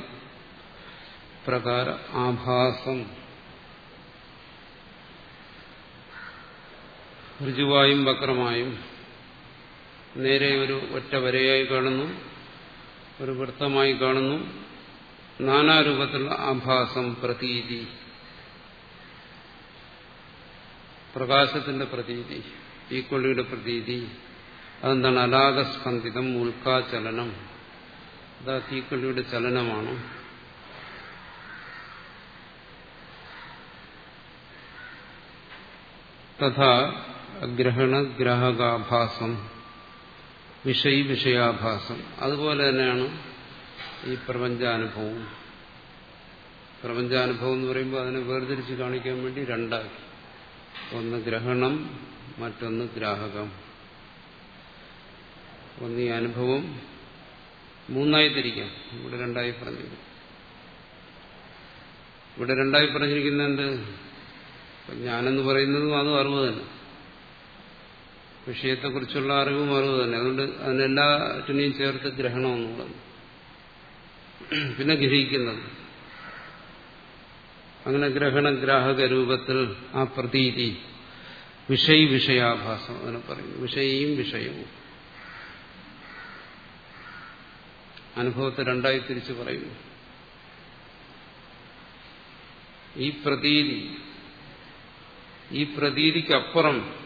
[SPEAKER 1] പ്രകാര ആഭാസം. ഋജുവായും വക്രമായും നേരെ ഒരു ഒറ്റ വരയായി കാണുന്നു ഒരു വൃത്തമായി കാണുന്നു. നാനാരൂപത്തിലുള്ള ആഭാസം പ്രതീതി പ്രകാശത്തിന്റെ പ്രതീതി ഈക്വളിയുടെ പ്രതീതി അതെന്താണ്? അലാകസ്പന്ദിതം ഉൽക്കാചലനം അതാ തീക്കൊള്ളിയുടെ ചലനമാണ്. തഥാ ഗ്രഹണ ഗ്രാഹകാഭാസം വിഷയി വിഷയാഭാസം അതുപോലെ തന്നെയാണ് ഈ പ്രപഞ്ചാനുഭവം പ്രപഞ്ചാനുഭവം എന്ന് പറയുമ്പോൾ അതിനെ വേർതിരിച്ച് കാണിക്കാൻ വേണ്ടി രണ്ടാക്കി. ഒന്ന് ഗ്രഹണം മറ്റൊന്ന് ഗ്രാഹകം. ഒന്ന് ഈ അനുഭവം മൂന്നായി തിരിക്കാം. ഇവിടെ രണ്ടായി പറഞ്ഞിരിക്കും ഇവിടെ രണ്ടായി പറഞ്ഞിരിക്കുന്നുണ്ട് ഞാനെന്ന് പറയുന്നതും അതും അറിവ് തന്നെ. വിഷയത്തെക്കുറിച്ചുള്ള അറിവും അറിവ് തന്നെ. അതുകൊണ്ട് അതിനെല്ലാറ്റിനെയും ചേർത്ത് ഗ്രഹണമെന്നുള്ളത്. പിന്നെ ഗ്രഹിക്കുന്നത്. അങ്ങനെ ഗ്രഹണ ഗ്രാഹക രൂപത്തിൽ ആ പ്രതീതി വിഷയി വിഷയാഭാസം അതിനെ പറയുന്നു. വിഷയിയും വിഷയവും. അനുഭവത്തെ രണ്ടായി തിരിച്ചു പറയുന്നു. ഈ പ്രതീതി ഈ പ്രതീതിക്കപ്പുറം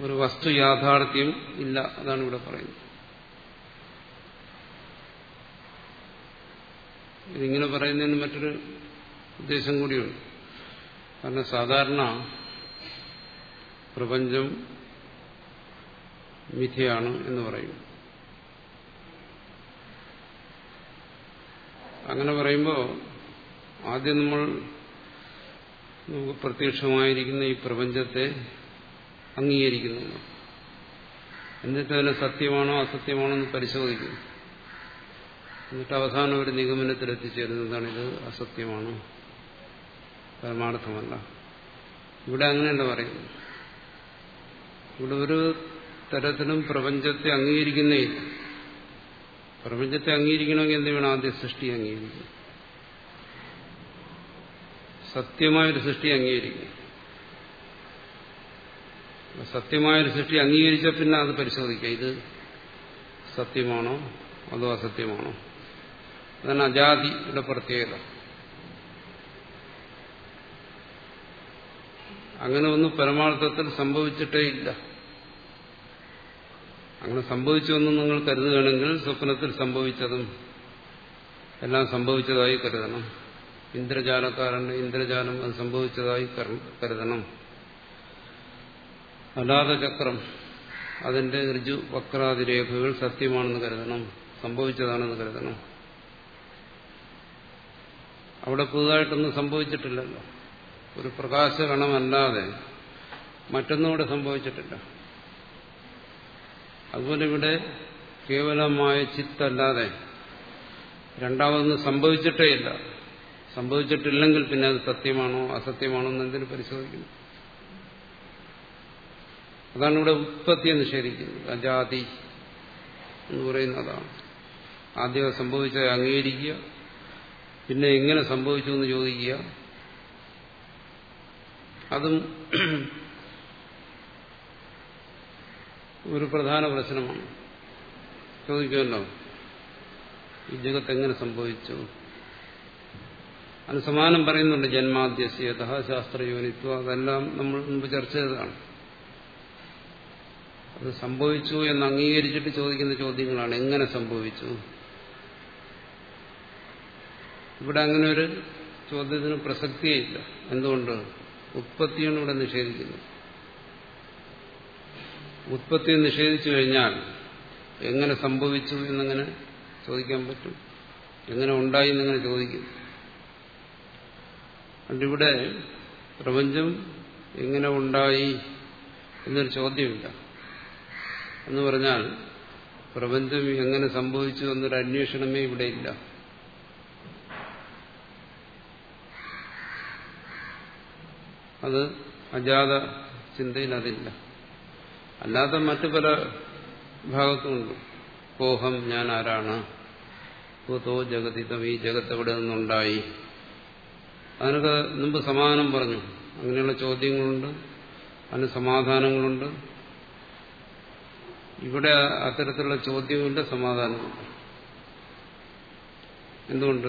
[SPEAKER 1] ഒരു വസ്തു യാഥാർത്ഥ്യം ഇല്ല അതാണ് ഇവിടെ പറയുന്നത്. ഇതിങ്ങനെ പറയുന്നതിന് മറ്റൊരു ഉദ്ദേശം കൂടിയുണ്ട്. കാരണം സാധാരണ പ്രപഞ്ചം മിഥ്യയാണ് എന്ന് പറയും. അങ്ങനെ പറയുമ്പോൾ ആദ്യം നമ്മൾ നമുക്ക് പ്രത്യക്ഷമായിരിക്കുന്ന ഈ പ്രപഞ്ചത്തെ അംഗീകരിക്കുന്നു. എന്നിട്ട് അതിനെ സത്യമാണോ അസത്യമാണോ എന്ന് പരിശോധിക്കുന്നു. എന്നിട്ട് അവസാനം ഒരു നിഗമനത്തിൽ എത്തിച്ചേരുന്നതാണ് ഇത്? അസത്യമാണ്? പരമാർത്ഥമല്ല. ഇവിടെ അങ്ങനെയല്ല പറയുന്നു ഇവിടെ ഒരു തരത്തിലും പ്രപഞ്ചത്തെ അംഗീകരിക്കുന്നേ പ്രപഞ്ചത്തെ അംഗീകരിക്കണമെങ്കിൽ എന്ത് വേണം? ആദ്യം സൃഷ്ടി അംഗീകരിക്കും. സത്യമായൊരു സൃഷ്ടി അംഗീകരിക്കും. സത്യമായൊരു സൃഷ്ടി അംഗീകരിച്ച പിന്നെ അത് പരിശോധിക്കുക ഇത് സത്യമാണോ അതോ അസത്യമാണോ? അതാണ് അജാതിയുടെ പ്രത്യേകത. അങ്ങനെ ഒന്നും പരമാർത്ഥത്തിൽ സംഭവിച്ചിട്ടേ ഇല്ല. അങ്ങനെ സംഭവിച്ചൊന്നും നിങ്ങൾ കരുതുകയാണെങ്കിൽ സ്വപ്നത്തിൽ സംഭവിച്ചതും എല്ലാം സംഭവിച്ചതായി കരുതണം. ഇന്ദ്രജാലക്കാരൻ ഇന്ദ്രജാലം അത് സംഭവിച്ചതായി കരുതണം. അലാതെ ചക്രം അതിന്റെ ഋജു വക്രാതിരേഖകൾ സത്യമാണെന്ന് കരുതണം. സംഭവിച്ചതാണെന്ന് കരുതണം. അവിടെ പുതുതായിട്ടൊന്നും സംഭവിച്ചിട്ടില്ലല്ലോ. ഒരു പ്രകാശകണമല്ലാതെ മറ്റൊന്നും ഇവിടെ സംഭവിച്ചിട്ടില്ല. അതുപോലെ ഇവിടെ കേവലമായ ചിത്തല്ലാതെ രണ്ടാമതൊന്നും സംഭവിച്ചിട്ടേ ഇല്ല. സംഭവിച്ചിട്ടില്ലെങ്കിൽ പിന്നെ അത് സത്യമാണോ അസത്യമാണോ എന്ന് എന്തിനു പരിശോധിക്കുന്നു അതാണ് ഇവിടെ ഉത്പത്തിയെ നിഷേധിക്കുന്നത് അജാതി എന്ന് പറയുന്നതാണ് ആദ്യം സംഭവിച്ചത് അംഗീകരിക്കുക പിന്നെ എങ്ങനെ സംഭവിച്ചു എന്ന് ചോദിക്കുക. അതും ഒരു പ്രധാന പ്രശ്നമാണ്. ചോദിക്കുമല്ലോ ഈ ജഗത്ത് എങ്ങനെ സംഭവിച്ചു? അതിന് സമാനം പറയുന്നുണ്ട് ജന്മാദ്യസ്യത ശാസ്ത്രയോനിത്വം അതെല്ലാം നമ്മൾ മുമ്പ് ചർച്ച ചെയ്തതാണ്. അത് സംഭവിച്ചു എന്ന് അംഗീകരിച്ചിട്ട് ചോദിക്കുന്ന ചോദ്യങ്ങളാണ്. എങ്ങനെ സംഭവിച്ചു? ഇവിടെ അങ്ങനെ ഒരു ചോദ്യത്തിന് പ്രസക്തിയേ ഇല്ല എന്തുകൊണ്ട്? ഉത്പത്തിയാണ് ഇവിടെ നിഷേധിക്കുന്നത്. ഉത്പത്തി നിഷേധിച്ചു കഴിഞ്ഞാൽ എങ്ങനെ സംഭവിച്ചു എന്നങ്ങനെ ചോദിക്കാൻ പറ്റും? എങ്ങനെ ഉണ്ടായി എന്നിങ്ങനെ ചോദിക്കും? അതിവിടെ പ്രപഞ്ചം എങ്ങനെ ഉണ്ടായി എന്നൊരു ചോദ്യമില്ല. എന്ന് പറഞ്ഞാൽ പ്രപഞ്ചം എങ്ങനെ സംഭവിച്ചു എന്നൊരു അന്വേഷണമേ ഇവിടെ ഇല്ല. അത് അജാത ചിന്തയിൽ അതില്ല. അല്ലാതെ മറ്റു പല ഭാഗത്തുമുണ്ട്. കോഹം ഞാൻ ആരാണ്? ഭൂതോ ജഗതിതം ഈ ജഗത്ത് എവിടെ നിന്നുണ്ടായി? അതിനൊക്കെ മുമ്പ് സമാധാനം പറഞ്ഞു. അങ്ങനെയുള്ള ചോദ്യങ്ങളുണ്ട്. അതിന് സമാധാനങ്ങളുണ്ട്. ഇവിടെ അത്തരത്തിലുള്ള ചോദ്യവുമില്ല സമാധാനമുണ്ട് എന്തുകൊണ്ട്?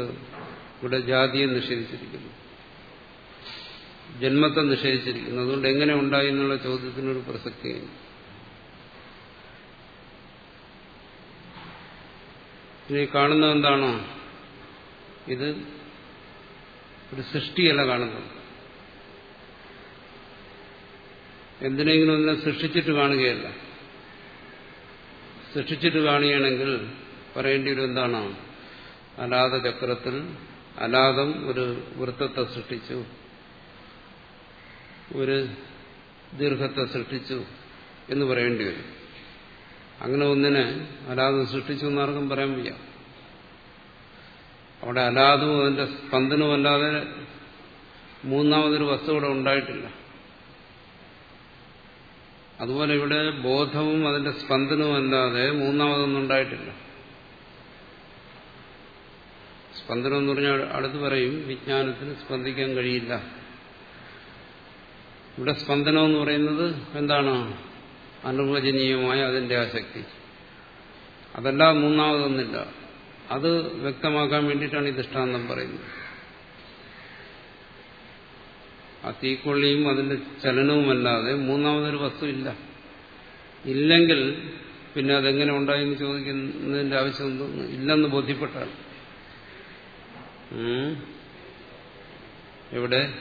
[SPEAKER 1] ഇവിടെ ജാതിയെ നിഷേധിച്ചിരിക്കുന്നു. ജന്മത്തെ നിഷേധിച്ചിരിക്കുന്നു. അതുകൊണ്ട് എങ്ങനെ ഉണ്ടായി എന്നുള്ള ചോദ്യത്തിനൊരു പ്രസക്തിയില്ല. ഇനി കാണുന്നത് എന്താണോ? ഇത് ഒരു സൃഷ്ടിയല്ല കാണുന്നത്. എന്തിനെങ്കിലും ഒന്നിനെ സൃഷ്ടിച്ചിട്ട് കാണുകയല്ല. സൃഷ്ടിച്ചിട്ട് കാണുകയാണെങ്കിൽ പറയേണ്ടി വരും എന്താണ് അലാത ചക്രത്തിൽ അലാദം ഒരു വൃത്തത്തെ സൃഷ്ടിച്ചു. ഒരു ദീർഘത്തെ സൃഷ്ടിച്ചു എന്ന് പറയേണ്ടി വരും. അങ്ങനെ ഒന്നിനെ അലാദം സൃഷ്ടിച്ചു എന്നാർക്കും പറയാൻ വയ്യ. അവിടെ അലാദവും അതിന്റെ സ്പന്ദനവും അല്ലാതെ മൂന്നാമതൊരു വസ്തു ഇവിടെ ഉണ്ടായിട്ടില്ല. അതുപോലെ ഇവിടെ ബോധവും അതിന്റെ സ്പന്ദനവും അല്ലാതെ മൂന്നാമതൊന്നും ഉണ്ടായിട്ടില്ല. സ്പന്ദനം എന്ന് പറഞ്ഞാൽ അടുത്ത് പറയും വിജ്ഞാനത്തിന് സ്പന്ദിക്കാൻ കഴിയില്ല. ഇവിടെ സ്പന്ദനം എന്ന് പറയുന്നത് എന്താണ്? അനുവചനീയമായ അതിന്റെ ആസക്തി. അതല്ല മൂന്നാമതൊന്നില്ല അത് വ്യക്തമാക്കാൻ വേണ്ടിയിട്ടാണ് ഈ ദൃഷ്ടാന്തം പറയുന്നത്. ആ തീക്കൊള്ളിയും അതിന്റെ ചലനവുമല്ലാതെ മൂന്നാമതൊരു വസ്തു ഇല്ല. ഇല്ലെങ്കിൽ പിന്നെ അതെങ്ങനെ ഉണ്ടായെന്ന് ചോദിക്കുന്നതിന്റെ ആവശ്യം എന്തോന്ന് ഇല്ലെന്ന് ബോധ്യപ്പെട്ടാൽ ഉം. എവിടെ?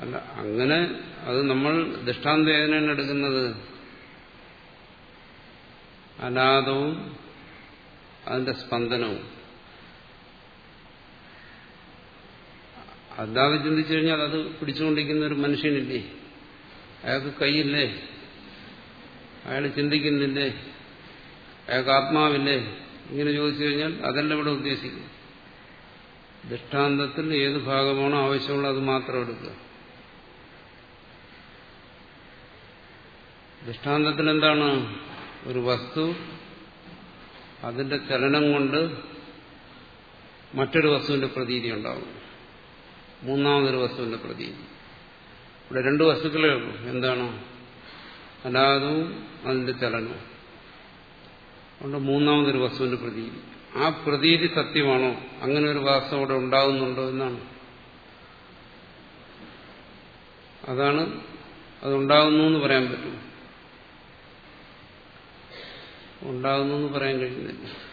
[SPEAKER 1] അല്ല അങ്ങനെ അത് നമ്മൾ ദൃഷ്ടാന്ത ഏതിനാണ് എടുക്കുന്നത്. അനാദവും അതിന്റെ സ്പന്ദനവും. അല്ലാതെ ചിന്തിച്ചു കഴിഞ്ഞാൽ അത് പിടിച്ചുകൊണ്ടിരിക്കുന്ന ഒരു മനുഷ്യനില്ലേ? അയാൾക്ക് കൈയില്ലേ? അയാൾ ചിന്തിക്കുന്നില്ലേ? അയാൾക്ക് ആത്മാവില്ലേ? ഇങ്ങനെ ചോദിച്ചു കഴിഞ്ഞാൽ അതല്ല ഇവിടെ ഉദ്ദേശിക്കുന്നത്. ദൃഷ്ടാന്തത്തിൽ ഏത് ഭാഗമാണോ ആവശ്യമുള്ളത് അത് മാത്രം എടുക്കുക. ദൃഷ്ടാന്തത്തിൽ എന്താണ്? ഒരു വസ്തു അതിന്റെ ചലനം കൊണ്ട് മറ്റൊരു വസ്തുവിന്റെ പ്രതീതി ഉണ്ടാവും മൂന്നാമതൊരു വസ്തുവിന്റെ പ്രതീതി ഇവിടെ രണ്ട് വസ്തുക്കളേ ഉള്ളൂ. എന്താണ്? അനാദവും അതിന്റെ ചലനവും. അതുകൊണ്ട് മൂന്നാമതൊരു വസ്തുവിന്റെ പ്രതീതി ആ പ്രതീതി സത്യമാണോ? അങ്ങനെ ഒരു വാസം അവിടെ ഉണ്ടാകുന്നുണ്ടോ എന്നാണ്. അതാണ് അതുണ്ടാകുന്നു എന്ന് പറയാൻ പറ്റും. ഉണ്ടാകുന്നു എന്ന് പറയാൻ കഴിയുന്നില്ല.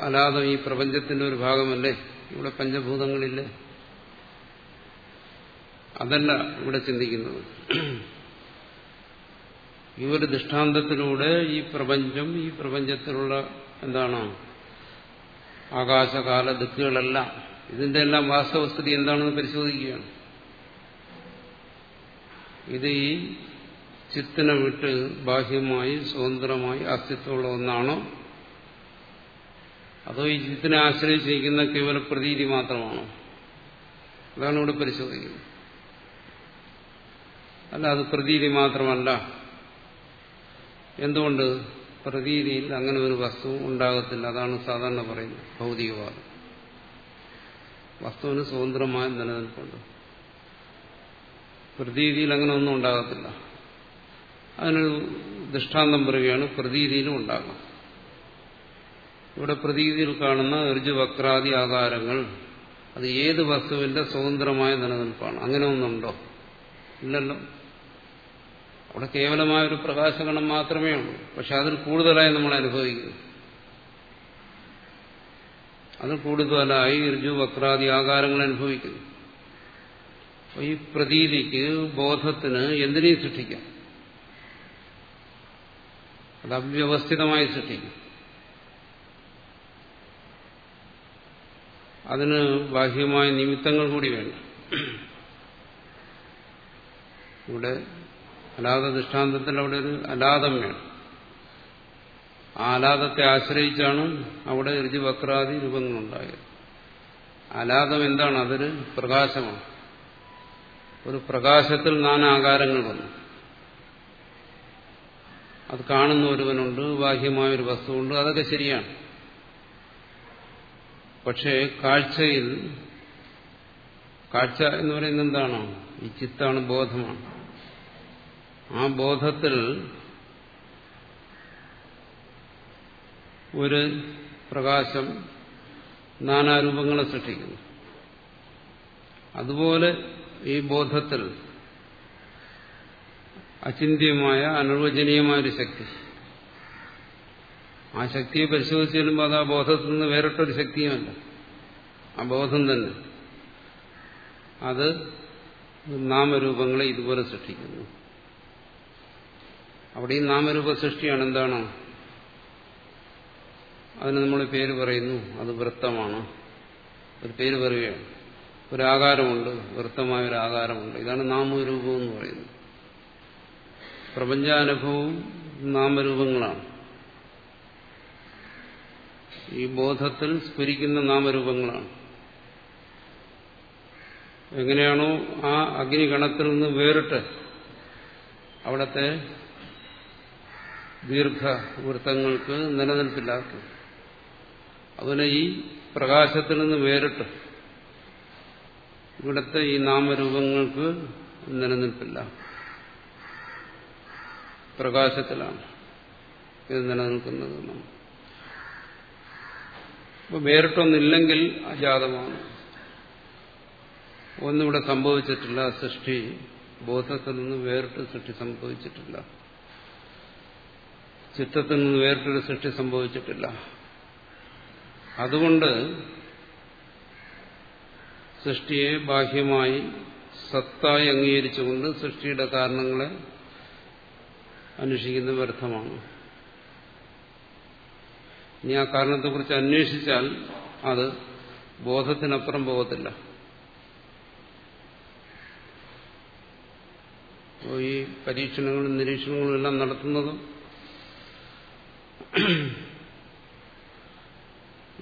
[SPEAKER 1] അലാദം ഈ പ്രപഞ്ചത്തിന്റെ ഒരു ഭാഗമല്ലേ? ഇവിടെ പഞ്ചഭൂതങ്ങളില്ലേ? അതല്ല ഇവിടെ ചിന്തിക്കുന്നത്. ഈ ഒരു ദൃഷ്ടാന്തത്തിലൂടെ ഈ പ്രപഞ്ചം ഈ പ്രപഞ്ചത്തിലുള്ള എന്താണ്? ആകാശകാല ദിക്കുകളെല്ലാം. ഇതിന്റെ എല്ലാം വാസ്തവസ്ഥിതി എന്താണെന്ന് പരിശോധിക്കുകയാണ്. ഇത് ഈ ചിത്തിനെ വിട്ട് ബാഹ്യമായി സ്വതന്ത്രമായി അസ്തിത്വമുള്ള ഒന്നാണോ? അതോ ഈ ചിത്തിനെ ആശ്രയിച്ചിരിക്കുന്ന കേവല പ്രതീതി മാത്രമാണോ? അതാണ് ഇവിടെ പരിശോധിക്കുന്നത്. അല്ല അത് പ്രതീതി മാത്രമല്ല. എന്തുകൊണ്ട്? പ്രതീതിയിൽ അങ്ങനെ ഒരു വസ്തു ഉണ്ടാകത്തില്ല. അതാണ് സാധാരണ പറയുന്നത് ഭൗതികവാദം. വസ്തുവിന് സ്വതന്ത്രമായ നിലനിൽപ്പുണ്ട്. പ്രതീതിയിൽ അങ്ങനെ ഒന്നും ഉണ്ടാകത്തില്ല. അതിനൊരു ദൃഷ്ടാന്തം പറയുകയാണ് പ്രതീതിയിലും ഉണ്ടാകാം ഇവിടെ പ്രതീതിയിൽ കാണുന്ന ഋജുവക്രാദി ആകാരങ്ങൾ. അത് ഏത് വസ്തുവിന്റെ സ്വതന്ത്രമായ നിലനിൽപ്പാണ്? അങ്ങനെ ഒന്നുണ്ടോ? ഇല്ലല്ലോ. അവിടെ കേവലമായ ഒരു പ്രകാശകണം മാത്രമേ ഉള്ളൂ. പക്ഷെ അതിൽ കൂടുതലായി നമ്മൾ അനുഭവിക്കുന്നു. അതിൽ കൂടുതലായി ഋജു വക്രാദി ആകാരങ്ങൾ അനുഭവിക്കുന്നു. ഈ പ്രതീതിക്ക് ബോധത്തിന് എന്തിനേയും സൃഷ്ടിക്കാം. അത് അവ്യവസ്ഥിതമായി സൃഷ്ടിക്കും. അതിന് ബാഹ്യമായ നിമിത്തങ്ങൾ കൂടി വേണം. ഇവിടെ അലാത ദൃഷ്ടാന്തത്തിൽ അവിടെ ഒരു അലാദം വേണം. ആ അലാദത്തെ ആശ്രയിച്ചാണ് അവിടെ ഋജുവക്രാദി രൂപങ്ങളുണ്ടായത്. അലാദം എന്താണ്? അതൊരു പ്രകാശമാണ്. ഒരു പ്രകാശത്തിൽ നാനാകാരങ്ങൾ വന്നു. അത് കാണുന്ന ഒരുവനുണ്ട് ബാഹ്യമായ ബാഹ്യമായൊരു വസ്തുവുണ്ട് അതൊക്കെ ശരിയാണ്. പക്ഷേ കാഴ്ചയിൽ കാഴ്ച എന്ന് പറയുന്നത് എന്താണോ? ഈ ചിത്താണ് ബോധമാണ്. ആ ബോധത്തിൽ ഒരു പ്രകാശം നാനാരൂപങ്ങളെ സൃഷ്ടിക്കുന്നു. അതുപോലെ ഈ ബോധത്തിൽ അചിന്തിയമായ അനിർവചനീയമായ ഒരു ശക്തി ആ ശക്തിയെ പരിശോധിച്ച് ചെല്ലുമ്പോൾ അത് ആ ബോധത്തിൽ നിന്ന് വേറിട്ടൊരു ശക്തിയുമല്ല ആ ബോധം തന്നെ. അത് നാമരൂപങ്ങളെ ഇതുപോലെ സൃഷ്ടിക്കുന്നു. അവിടെ ഈ നാമരൂപ സൃഷ്ടിയാണ് എന്താണ്? അതിന് നമ്മൾ പേര് പറയുന്നു അത് വൃത്തമാണ്. ഒരു പേര് പറയുകയാണ്. ഒരാകാരമുണ്ട് വൃത്തമായ ഒരു ആകാരമുണ്ട് ഇതാണ് നാമരൂപം എന്ന് പറയുന്നത്. പ്രപഞ്ചാനുഭവവും നാമരൂപങ്ങളാണ്. ഈ ബോധത്തിൽ സ്ഫുരിക്കുന്ന നാമരൂപങ്ങളാണ്. എങ്ങനെയാണോ ആ അഗ്നികണത്തിൽ നിന്ന് വേറിട്ട് അവിടത്തെ ദീർഘവൃത്തങ്ങൾക്ക് നിലനിൽപ്പില്ലാത്തത് അതുപോലെ ഈ പ്രകാശത്തിൽ നിന്ന് വേറിട്ട് ഇവിടത്തെ ഈ നാമരൂപങ്ങൾക്ക് നിലനിൽപ്പില്ല. പ്രകാശത്തിലാണ് ഇത് നിലനിൽക്കുന്നത്. എന്നാണ് അപ്പോൾ വേറിട്ടൊന്നില്ലെങ്കിൽ അജാതമാണ്. ഒന്നിവിടെ സംഭവിച്ചിട്ടില്ല സൃഷ്ടി. ബോധത്തിൽ നിന്ന് വേറിട്ട് സൃഷ്ടി സംഭവിച്ചിട്ടില്ല. ചിത്തത്തിൽ നിന്ന് വേറിട്ടൊരു സൃഷ്ടി സംഭവിച്ചിട്ടില്ല. അതുകൊണ്ട് സൃഷ്ടിയെ ബാഹ്യമായി സത്തായി അംഗീകരിച്ചുകൊണ്ട് സൃഷ്ടിയുടെ കാരണങ്ങളെ അന്വേഷിക്കുന്നത് വ്യർത്ഥമാണ്. ഇനി ആ കാരണത്തെക്കുറിച്ച് അന്വേഷിച്ചാൽ അത് ബോധത്തിനപ്പുറം പോകത്തില്ല. ഈ പരീക്ഷണങ്ങളും നിരീക്ഷണങ്ങളും എല്ലാം നടത്തുന്നതും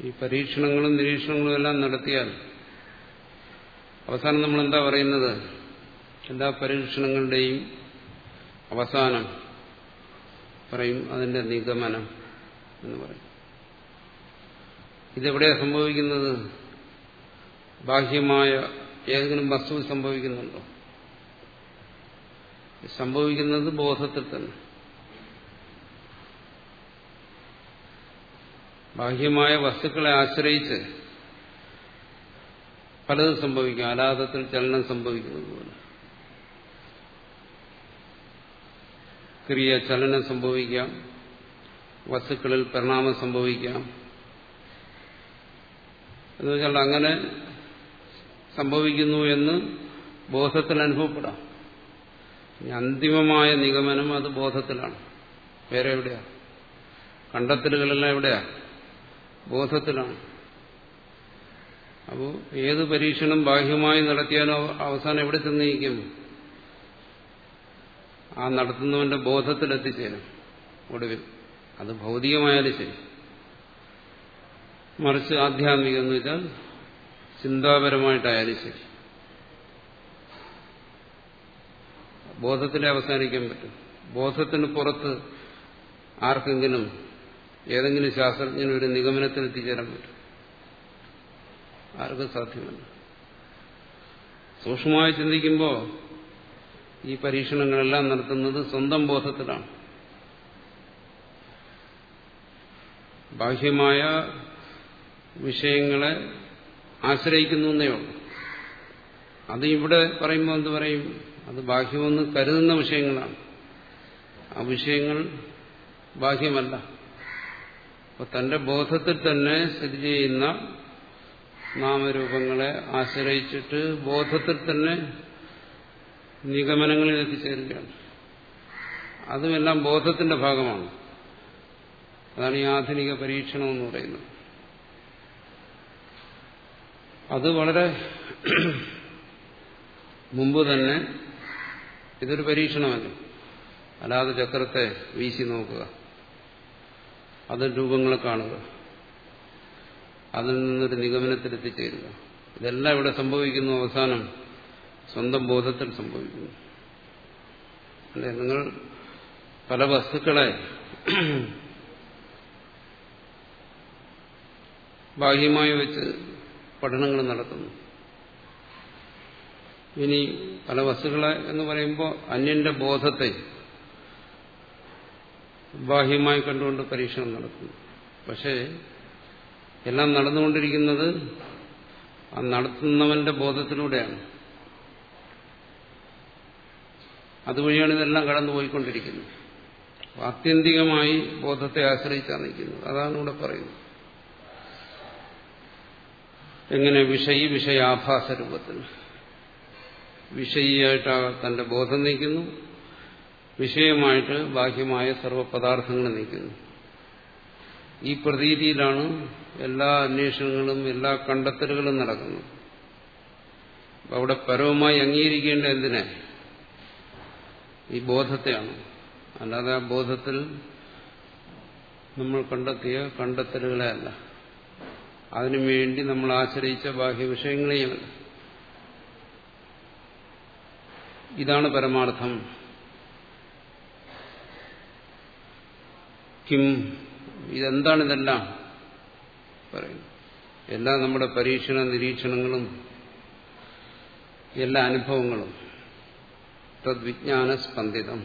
[SPEAKER 1] ഈ പരീക്ഷണങ്ങളും നിരീക്ഷണങ്ങളും എല്ലാം നടത്തിയാൽ അവസാനം നമ്മൾ എന്താ പറയുന്നത്? എല്ലാ പരീക്ഷണങ്ങളുടെയും അവസാനം പറയും അതിന്റെ നിഗമനം എന്ന് പറയും. ഇതെവിടെയാ സംഭവിക്കുന്നത്? ബാഹ്യമായ ഏതെങ്കിലും വസ്തു സംഭവിക്കുന്നുണ്ടോ? സംഭവിക്കുന്നത് ബോധത്തിൽ തന്നെ. ബാഹ്യമായ വസ്തുക്കളെ ആശ്രയിച്ച് പലതും സംഭവിക്കും. ആലാദത്തിൽ ചലനം സംഭവിക്കുന്നത് പോലെ. ക്രിയ ചലനം സംഭവിക്കാം. വസ്തുക്കളിൽ പരിണാമം സംഭവിക്കാം. എന്ന് വെച്ചാൽ അങ്ങനെ സംഭവിക്കുന്നു എന്ന് ബോധത്തിൽ അനുഭവപ്പെടാം. അന്തിമമായ നിഗമനം അത് ബോധത്തിലാണ്. വേറെ എവിടെയാ? കണ്ടെത്തലുകളെല്ലാം എവിടെയാ? ബോധത്തിലാണ്. അപ്പോൾ ഏത് പരീക്ഷണം ബാഹ്യമായി നടത്തിയാലോ അവസാനം എവിടെ ചെന്നിരിക്കും? ആ നടത്തുന്നവന്റെ ബോധത്തിലെത്തിച്ചേരും ഒടുവിൽ. അത് ഭൗതികമായാലും ശരി. മറിച്ച് ആധ്യാത്മികം എന്ന് വെച്ചാൽ ചിന്താപരമായിട്ടായാലും ശരി. ബോധത്തിലെ അവസാനിക്കാൻ പറ്റും. ബോധത്തിന് പുറത്ത് ആർക്കെങ്കിലും ഏതെങ്കിലും ശാസ്ത്രജ്ഞന് ഒരു നിഗമനത്തിൽ എത്തിച്ചേരാൻ പറ്റും. ആർക്കും സാധ്യമല്ല. സൂക്ഷ്മമായി ചിന്തിക്കുമ്പോൾ ഈ പരീക്ഷണങ്ങളെല്ലാം നടത്തുന്നത് സ്വന്തം ബോധത്തിലാണ്. ബാഹ്യമായ വിഷയങ്ങളെ ആശ്രയിക്കുന്നു എന്നേ ഉള്ളൂ. അത് ഇവിടെ പറയുമ്പോൾ എന്ത് പറയും? അത് ബാഹ്യമെന്ന് കരുതുന്ന വിഷയങ്ങളാണ്. ആ വിഷയങ്ങൾ ബാഹ്യമല്ല. അപ്പൊ തന്റെ ബോധത്തിൽ തന്നെ സ്ഥിതി ചെയ്യുന്ന നാമരൂപങ്ങളെ ആശ്രയിച്ചിട്ട് ബോധത്തിൽ തന്നെ നിഗമനങ്ങളിൽ എത്തിച്ചേരുകയാണ്. അതുമെല്ലാം ബോധത്തിന്റെ ഭാഗമാണ്. അതാണ് ഈ ആധുനിക പരീക്ഷണം എന്ന് പറയുന്നത്. അത് വളരെ മുമ്പ് തന്നെ ഇതൊരു പരീക്ഷണമല്ല? അല്ലാതെ ചക്രത്തെ വീശി നോക്കുക. അത് രൂപങ്ങളെ കാണുക. അതിൽ നിന്നൊരു നിഗമനത്തിലെത്തിച്ചേരുക. ഇതെല്ലാം ഇവിടെ സംഭവിക്കുന്നു. അവസാനം സ്വന്തം ബോധത്തിൽ സംഭവിക്കുന്നു. അല്ലെ? നിങ്ങൾ പല വസ്തുക്കളെ ബാഹ്യമായി വെച്ച് പഠനങ്ങൾ നടത്തുന്നു. ഇനി പല വസ്തുക്കളെ എന്ന് പറയുമ്പോൾ അന്യന്റെ ബോധത്തെ ബാഹ്യമായി കണ്ടുകൊണ്ട് പരീക്ഷണം നടത്തുന്നു. പക്ഷേ എല്ലാം നടന്നുകൊണ്ടിരിക്കുന്നത് ആ നടത്തുന്നവന്റെ ബോധത്തിലൂടെയാണ്. അതുവഴിയാണ് ഇതെല്ലാം കടന്നുപോയിക്കൊണ്ടിരിക്കുന്നത്. ആത്യന്തികമായി ബോധത്തെ ആശ്രയിച്ചാണ് നിൽക്കുന്നത്. അതാണ് ഇവിടെ പറയുന്നത്. എങ്ങനെ വിഷയി വിഷയാഭാസ രൂപത്തിൽ വിഷയിയായിട്ട് തന്റെ ബോധം നീക്കുന്നു വിഷയമായിട്ട് ബാഹ്യമായ സർവപദാർത്ഥങ്ങൾ നീക്കുന്നു ഈ പ്രതീതിയിലാണ് എല്ലാ അന്വേഷണങ്ങളും എല്ലാ കണ്ടെത്തലുകളും നടക്കുന്നത്. അവിടെ പരവുമായി അംഗീകരിക്കേണ്ട എന്തിനെ? ഈ ബോധത്തെയാണ്. അല്ലാതെ ആ ബോധത്തിൽ നമ്മൾ കണ്ടെത്തിയ കണ്ടെത്തലുകളെ അല്ല. അതിനുവേണ്ടി നമ്മൾ ആശ്രയിച്ച ബാഹ്യ വിഷയങ്ങളെയുമല്ല ഇതാണ് പരമാർത്ഥം. കിം ഇതെന്താണ് ഇതെല്ലാം? പറയുന്നു. എല്ലാ നമ്മുടെ പരീക്ഷണ നിരീക്ഷണങ്ങളും എല്ലാ അനുഭവങ്ങളും തദ്വിജ്ഞാന സ്പന്ദിതം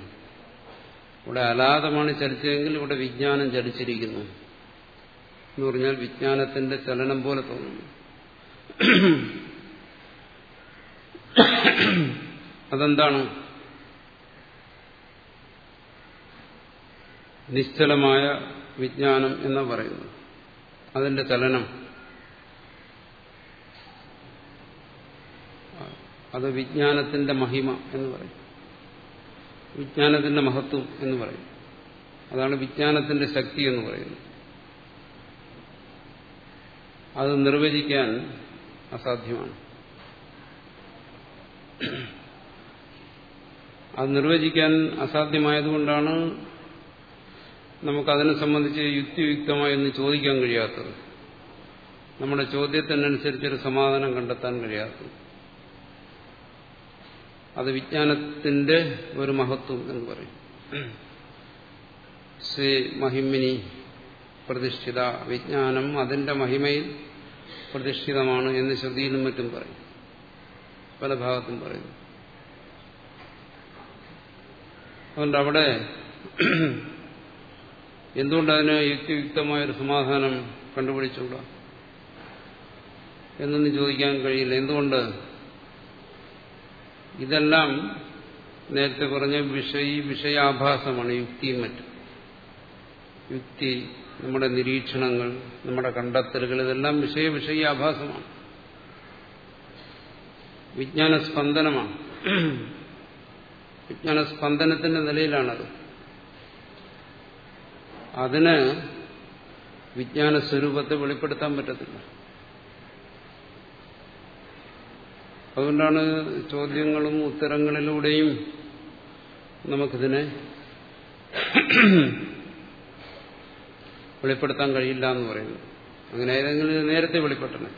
[SPEAKER 1] ഇവിടെ അലാദമാണ് ചലിച്ചതെങ്കിൽ ഇവിടെ വിജ്ഞാനം ചലിച്ചിരിക്കുന്നു. എന്ന് പറഞ്ഞാൽ വിജ്ഞാനത്തിന്റെ ചലനം പോലെ തോന്നുന്നു. അതെന്താണ്? നിശ്ചലമായ വിജ്ഞാനം എന്ന് പറയുന്നത്. അതിന്റെ ചലനം. അത് വിജ്ഞാനത്തിന്റെ മഹിമ എന്ന് പറയും. വിജ്ഞാനത്തിന്റെ മഹത്വം എന്ന് പറയും. അതാണ് വിജ്ഞാനത്തിന്റെ ശക്തി എന്ന് പറയുന്നത്. അത് നിർവചിക്കാൻ അസാധ്യമാണ്. അത് നിർവചിക്കാൻ അസാധ്യമായതുകൊണ്ടാണ് നമുക്കതിനെ സംബന്ധിച്ച് യുക്തിയുക്തമായി ഒന്ന് ചോദിക്കാൻ കഴിയാത്തത്. നമ്മുടെ ചോദ്യത്തിനനുസരിച്ചൊരു സമാധാനം കണ്ടെത്താൻ കഴിയാത്തത്. അത് വിജ്ഞാനത്തിന്റെ ഒരു മഹത്വം എന്ന് പറയും. ശ്രീ മഹിമിനി പ്രതിഷ്ഠിത വിജ്ഞാനം അതിന്റെ മഹിമയിൽ പ്രതിഷ്ഠിതമാണ് എന്ന് ശ്രുതിയിലും മറ്റും പറയും. പല ഭാഗത്തും പറയും. അതുകൊണ്ട് അവിടെ എന്തുകൊണ്ട് അതിന് യുക്തിയുക്തമായൊരു സമാധാനം കണ്ടുപിടിച്ചുകൂടാ? എന്നൊന്നും ചോദിക്കാൻ കഴിയില്ല. എന്തുകൊണ്ട്? ഇതെല്ലാം നേരത്തെ പറഞ്ഞ വിഷയ വിഷയാഭാസമാണ് യുക്തിയും മറ്റും. യുക്തി നമ്മുടെ നിരീക്ഷണങ്ങൾ നമ്മുടെ കണ്ടെത്തലുകൾ ഇതെല്ലാം വിഷയ വിഷയാഭാസമാണ് വിജ്ഞാന സ്പന്ദനമാണ് വിജ്ഞാന സ്പന്ദനത്തിന്റെ നിലയിലാണത്. അതിന് വിജ്ഞാന സ്വരൂപത്തെ വെളിപ്പെടുത്താൻ പറ്റത്തില്ല. അതുകൊണ്ടാണ് ചോദ്യങ്ങളും ഉത്തരങ്ങളിലൂടെയും നമുക്കിതിനെ വെളിപ്പെടുത്താൻ കഴിയില്ല എന്ന് പറയുന്നു. അങ്ങനെ ഏതെങ്കിലും നേരത്തെ വെളിപ്പെട്ടണേ.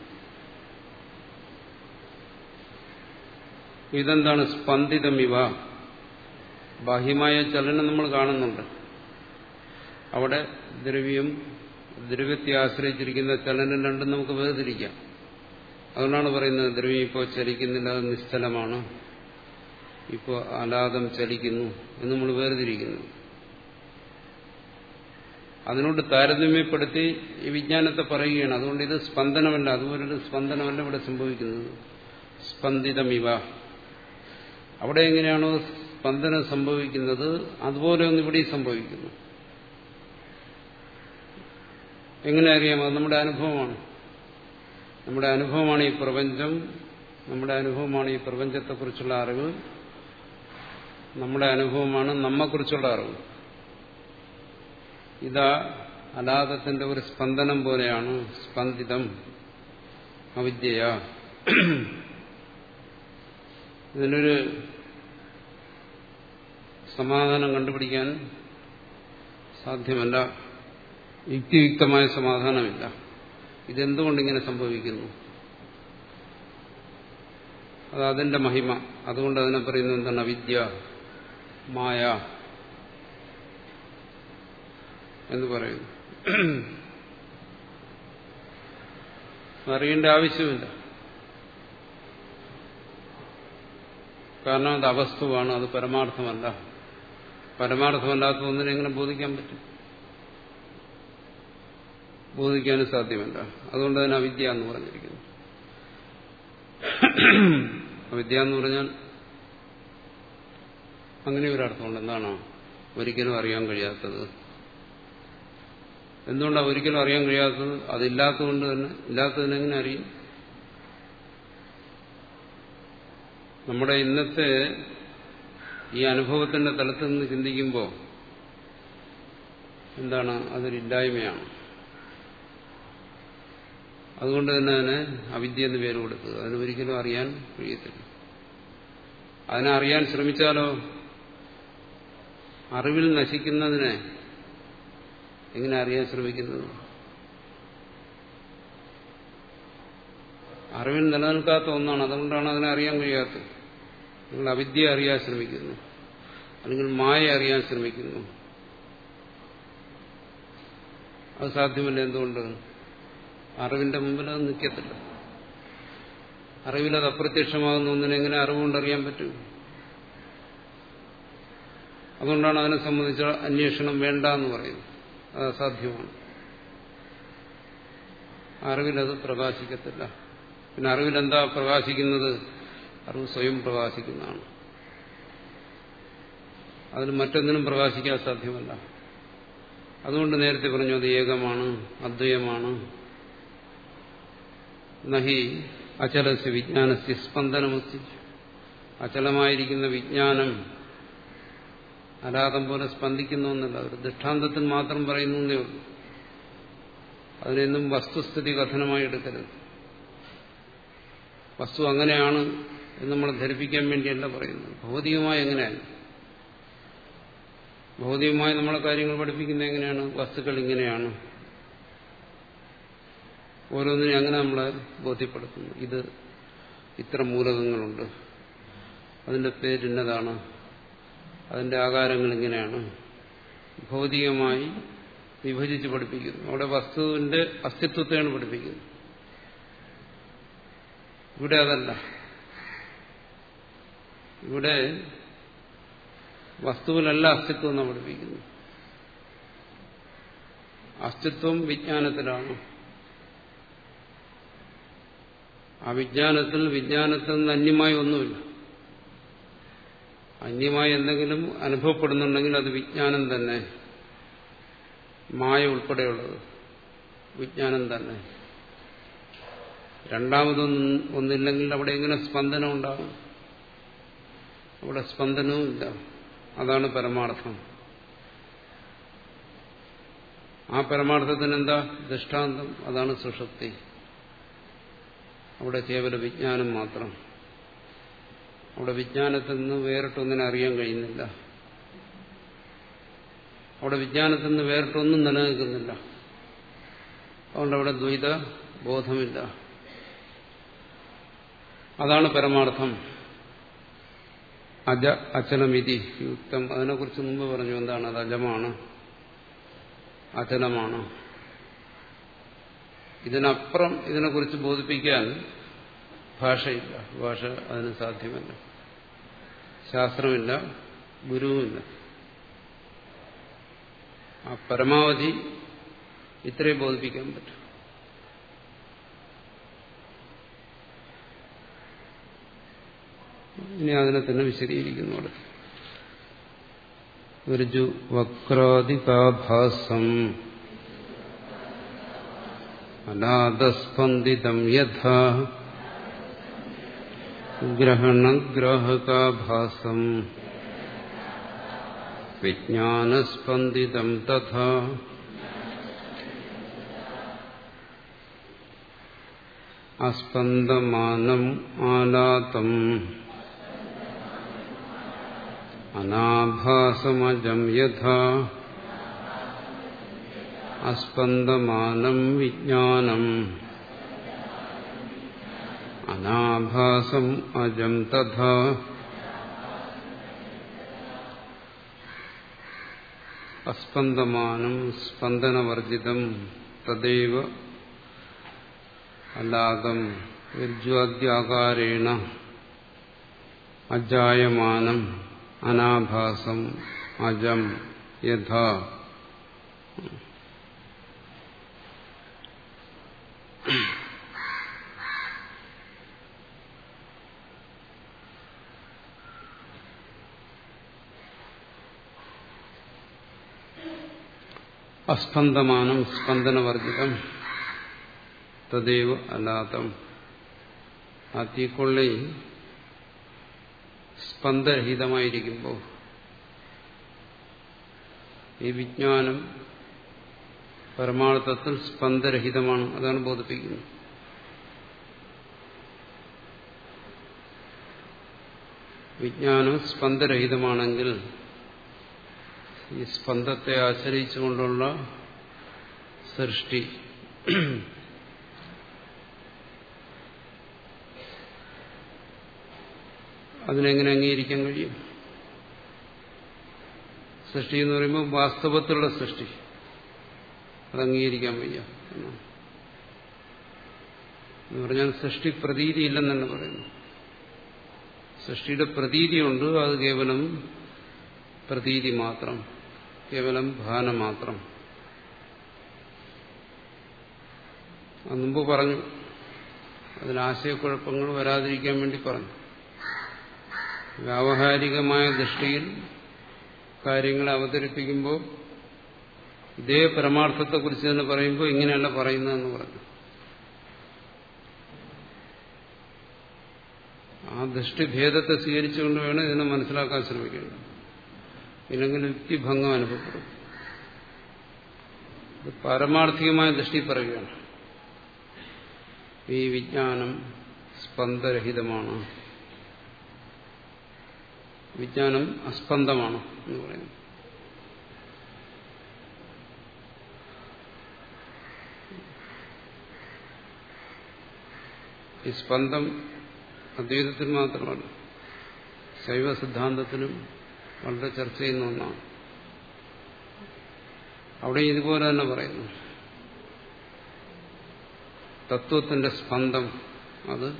[SPEAKER 1] ഇതെന്താണ് സ്പന്ദിതം ഇവ ബാഹ്യമായ ചലനം നമ്മൾ കാണുന്നുണ്ട്. അവിടെ ദ്രവ്യം ദ്രവ്യത്തെ ആശ്രയിച്ചിരിക്കുന്ന ചലനം രണ്ടും നമുക്ക് വേർതിരിക്കാം. അതുകൊണ്ടാണ് പറയുന്നത് ദ്രവ്യം ഇപ്പോൾ ചലിക്കുന്നില്ല അത് നിശ്ചലമാണ്. ഇപ്പോൾ അലാദം ചലിക്കുന്നു എന്ന് നമ്മൾ വേർതിരിക്കുന്നു. അതിനോട് താരതമ്യപ്പെടുത്തി ഈ വിജ്ഞാനത്തെ പറയുകയാണ്. അതുകൊണ്ട് ഇത് സ്പന്ദനമല്ല അതുപോലൊരു സ്പന്ദനമല്ല ഇവിടെ സംഭവിക്കുന്നത്. സ്പന്ദിതമിവ. അവിടെ എങ്ങനെയാണോ സ്പന്ദനം സംഭവിക്കുന്നത് അതുപോലെ ഒന്ന് ഇവിടെ സംഭവിക്കുന്നു. എങ്ങനെ അറിയാം? അത് നമ്മുടെ അനുഭവമാണ്. നമ്മുടെ അനുഭവമാണ് ഈ പ്രപഞ്ചം. നമ്മുടെ അനുഭവമാണ് ഈ പ്രപഞ്ചത്തെക്കുറിച്ചുള്ള അറിവ്. നമ്മുടെ അനുഭവമാണ് നമ്മെക്കുറിച്ചുള്ള അറിവ്. ഇതാ അലാദത്തിന്റെ ഒരു സ്പന്ദനം പോലെയാണ് സ്പന്ദിതം അവിദ്യയ. ഇതിനൊരു സമാധാനം കണ്ടുപിടിക്കാൻ സാധ്യമല്ല. യുക്തിയുക്തമായ സമാധാനമില്ല. ഇതെന്തുകൊണ്ടിങ്ങനെ സംഭവിക്കുന്നു? അത് അതിന്റെ മഹിമ. അതുകൊണ്ട് അതിനെ പറയുന്നത് എന്താണ്? അവിദ്യ മായ. എന്ന് പറയുന്നു. അറിയേണ്ട ആവശ്യമില്ല. കാരണം അത് അവസ്തുവാണ് അത് പരമാർത്ഥമല്ല. പരമാർത്ഥമല്ലാത്ത ഒന്നിനെ എങ്ങനെ ബോധിക്കാൻ പറ്റും? ബോധിക്കാനും സാധ്യമല്ല. അതുകൊണ്ട് തന്നെ അവിദ്യ എന്ന് പറഞ്ഞിരിക്കുന്നു. അവിദ്യ എന്ന് പറഞ്ഞാൽ അങ്ങനെ ഒരർത്ഥമുണ്ട് എന്താണ്? ഒരിക്കലും അറിയാൻ കഴിയാത്തത്. എന്തുകൊണ്ടാണ് ഒരിക്കലും അറിയാൻ കഴിയാത്തത്? അതില്ലാത്തതുകൊണ്ട് തന്നെ. ഇല്ലാത്തതിനെങ്ങനെ അറിയും? നമ്മുടെ ഇന്നത്തെ ഈ അനുഭവത്തിന്റെ തലത്തിൽ നിന്ന് ചിന്തിക്കുമ്പോൾ എന്താണ്? അതൊരില്ലായ്മയാണ് അതുകൊണ്ട് തന്നെ അതിന് അവിദ്യ എന്ന് പേര് കൊടുത്തത്. അതിന് ഒരിക്കലും അറിയാൻ കഴിയത്തില്ല. അതിനെ അറിയാൻ ശ്രമിച്ചാലോ? അറിവിൽ നശിക്കുന്നതിനെ എങ്ങനെ അറിയാൻ ശ്രമിക്കുന്നത്? അറിവിൽ നിലനിൽക്കാത്ത ഒന്നാണ്. അതുകൊണ്ടാണ് അതിനെ അറിയാൻ കഴിയാത്തത്. നിങ്ങൾ അവിദ്യ അറിയാൻ ശ്രമിക്കുന്നു. അല്ലെങ്കിൽ മായ അറിയാൻ ശ്രമിക്കുന്നു. അത് സാധ്യമല്ല എന്തുകൊണ്ട്? അറിവിന്റെ മുമ്പിൽ അത് നിൽക്കത്തില്ല. അറിവിലത് അപ്രത്യക്ഷമാകുന്ന ഒന്നിനെങ്ങനെ അറിവുകൊണ്ട് അറിയാൻ പറ്റും? അതുകൊണ്ടാണ് അതിനെ സംബന്ധിച്ച അന്വേഷണം വേണ്ട എന്ന് പറയുന്നത്. അത് അസാധ്യമാണ്. അറിവിലത് പ്രകാശിക്കത്തില്ല. പിന്നെ അറിവിലെന്താ പ്രകാശിക്കുന്നത്? അറിവ് സ്വയം പ്രകാശിക്കുന്നതാണ്. അതിന് മറ്റൊന്നിനും പ്രകാശിക്കാൻ സാധ്യമല്ല. അതുകൊണ്ട് നേരത്തെ പറഞ്ഞു അത് ഏകമാണ് അദ്വയമാണ്. നഹി അചലസ് വിജ്ഞാനസ്യ സ്പന്ദനമസ്തി. അചലമായിരിക്കുന്ന വിജ്ഞാനം അലാതം പോലെ സ്പന്ദിക്കുന്നു എന്നല്ല. ഒരു ദൃഷ്ടാന്തത്തിൽ മാത്രം പറയുന്നു എന്നേ ഉള്ളൂ. അതിനെന്നും വസ്തുസ്ഥിതി കഥനമായി എടുക്കരുത്. വസ്തു അങ്ങനെയാണ് എന്ന് നമ്മൾ ധരിപ്പിക്കാൻ വേണ്ടിയല്ല പറയുന്നത്. ഭൗതികമായി എങ്ങനെയാണ്? ഭൗതികമായി നമ്മളെ കാര്യങ്ങൾ പഠിപ്പിക്കുന്നത് എങ്ങനെയാണ്? വസ്തുക്കൾ ഇങ്ങനെയാണ്. ഓരോന്നിനെ അങ്ങനെ നമ്മളെ ബോധ്യപ്പെടുത്തുന്നു. ഇത് ഇത്ര മൂലകങ്ങളുണ്ട്. അതിന്റെ പേരിന്നതാണ് അതിന്റെ ആകാരങ്ങൾ ഇങ്ങനെയാണ്. ഭൗതികമായി വിഭജിച്ച് പഠിപ്പിക്കുന്നു. അവിടെ വസ്തുവിന്റെ അസ്തിത്വത്തെയാണ് പഠിപ്പിക്കുന്നത്. ഇവിടെ അതല്ല. ഇവിടെ വസ്തുവിലല്ല അസ്തിത്വം എന്ന് പഠിപ്പിക്കുന്നു. അസ്തിത്വം വിജ്ഞാനത്തിലാണ്. ആ വിജ്ഞാനത്തിൽ വിജ്ഞാനത്തിൽ നിന്ന് അന്യമായി ഒന്നുമില്ല. അന്യമായി എന്തെങ്കിലും അനുഭവപ്പെടുന്നുണ്ടെങ്കിൽ അത് വിജ്ഞാനം തന്നെ. മായ ഉൾപ്പെടെയുള്ളത്. വിജ്ഞാനം തന്നെ. രണ്ടാമതൊന്നും ഒന്നില്ലെങ്കിൽ അവിടെ എങ്ങനെ സ്പന്ദനം ഉണ്ടാകും? അവിടെ സ്പന്ദനവും ഇല്ല. അതാണ് പരമാർത്ഥം. ആ പരമാർത്ഥത്തിന് എന്താ ദൃഷ്ടാന്തം. അതാണ് സുഷക്തി അവിടെ കേവല വിജ്ഞാനം മാത്രം. അവിടെ വിജ്ഞാനത്തിൽ നിന്ന് വേറിട്ടൊന്നിനെ അറിയാൻ കഴിയുന്നില്ല. അവിടെ വിജ്ഞാനത്തിൽ നിന്ന് വേറിട്ടൊന്നും നിലനിൽക്കുന്നില്ല. അതുകൊണ്ട് അവിടെ ദ്വൈത ബോധമില്ല. അതാണ് പരമാർത്ഥം. അജ അചലമിതി യുക്തം. അതിനെക്കുറിച്ച് മുമ്പ് പറഞ്ഞു എന്താണ്? അത് അജമാണ്. അചലമാണ്. ഇതിനപ്പുറം ഇതിനെക്കുറിച്ച് ബോധിപ്പിക്കാൻ ഭാഷയില്ല. ഭാഷ അതിന് സാധ്യമല്ല. ശാസ്ത്രമില്ല ഗുരുവുമില്ല. ആ പരമാവധി ഇത്രേ ബോധിപ്പിക്കാൻ പറ്റും. ഇനി അതിനെ തന്നെ വിശദീകരിക്കുന്നു ഋജു വക്രാദികാഭാസം അനാദസ്പന്ദിതം യഥാ ഗ്രഹണഗ്രാഹകാഭാസം വിജ്ഞാനസ്പന്ദിതം തഥാ അസ്പന്ദമാനം ആലാതം അനാഭാസമജം യഥാ അസ്പന്ദമാനം വിജ്ഞാനം അനാഭാസം അജം തഥാ അസ്പന്ദമാനം സ്പന്ദനവർജിതം തദൈവ അലാദം ഋജ്വാദ്യാകാരേണ അജായമാനം അനാഭാസം അജം യഥാ അസ്പന്ദമാനം സ്പന്ദനവർജിതം തദൈവ അലാതം. ആ തീക്കൊള്ളി സ്പന്ദരഹിതമായിരിക്കുമ്പോൾ ഈ വിജ്ഞാനം പരമാർത്ഥത്തിൽ സ്പന്ദരഹിതമാണ് അതാണ് ബോധിപ്പിക്കുന്നത്. വിജ്ഞാനം സ്പന്ദരഹിതമാണെങ്കിൽ ഈ സ്പന്ദത്തെ ആശ്രയിച്ചുകൊണ്ടുള്ള സൃഷ്ടി. അതിനെങ്ങനെ അംഗീകരിക്കാൻ കഴിയും? സൃഷ്ടി എന്ന് പറയുമ്പോൾ വാസ്തവത്തിലുള്ള സൃഷ്ടി. അത് അംഗീകരിക്കാൻ വയ്യ എന്ന് പറഞ്ഞാൽ സൃഷ്ടി പ്രതീതി ഇല്ലെന്നല്ല പറയുന്നു. സൃഷ്ടിയുടെ പ്രതീതിയുണ്ട് അത് കേവലം പ്രതീതി മാത്രം. കേവലം ഭാന മാത്രം. മുമ്പ് പറഞ്ഞു. അതിൽ ആശയക്കുഴപ്പങ്ങൾ വരാതിരിക്കാൻ വേണ്ടി പറഞ്ഞു. വ്യാവഹാരികമായ ദൃഷ്ടിയിൽ കാര്യങ്ങൾ അവതരിപ്പിക്കുമ്പോൾ ഇതേ പരമാർത്ഥത്തെക്കുറിച്ച് തന്നെ പറയുമ്പോൾ ഇങ്ങനെയല്ല പറയുന്നതെന്ന് പറഞ്ഞു. ആ ദൃഷ്ടിഭേദത്തെ സ്വീകരിച്ചുകൊണ്ട് വേണം ഇതിനെ മനസ്സിലാക്കാൻ ശ്രമിക്കേണ്ടത്. ഇല്ലെങ്കിൽ യുക്തിഭംഗം അനുഭവപ്പെടും. ഇത് പാരമാർത്ഥികമായ ദൃഷ്ടി പറയുകയാണ്. ഈ വിജ്ഞാനം സ്പന്ദരഹിതമാണ്. വിജ്ഞാനം അസ്പന്ദമാണ് എന്ന് പറയുന്നു. ഈ സ്പന്ദം അദ്വൈതത്തിൽ മാത്രമാണ്. ശൈവ സിദ്ധാന്തത്തിലും വളരെ ചർച്ച ചെയ്യുന്ന ഒന്നാണ്. അവിടെ ഇതുപോലെ തന്നെ പറയുന്നു. തത്വത്തിന്റെ സ്പന്ദം അത്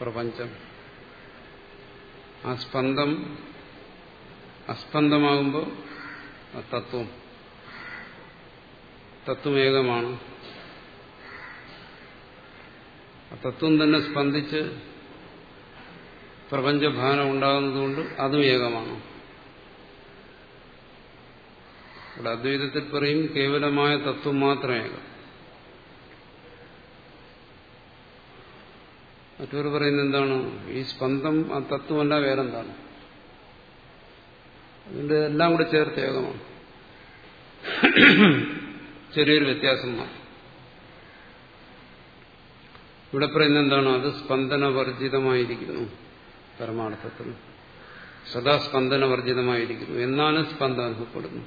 [SPEAKER 1] പ്രപഞ്ചം. ആ സ്പന്ദം അസ്പന്ദമാകുമ്പോൾ ആ തത്വം. തത്വമേകമാണ് ആ തത്വം തന്നെ സ്പന്ദിച്ച് പ്രപഞ്ചഭാനം ഉണ്ടാകുന്നതുകൊണ്ട് അതും ഏകമാണ്. ഇവിടെ അദ്വൈതത്തിൽ പറയും കേവലമായ തത്വം മാത്രം ഏകം. മറ്റൊരു പറയുന്നത് എന്താണ്? ഈ സ്പന്ദം ആ തത്വമല്ല വേറെന്താണ്? അതിന്റെ എല്ലാം കൂടെ ചേർത്ത് ഏകമാണ്. ചെറിയൊരു വ്യത്യാസം ഇവിടെ പറയുന്നത് എന്താണ്? അത് സ്പന്ദനവർജിതമായിരിക്കുന്നു. പരമാർത്ഥത്തിൽ. സദാ സ്പന്ദനവർജിതമായിരിക്കുന്നു എന്നാലും സ്പന്ദം അനുഭവപ്പെടുന്നു.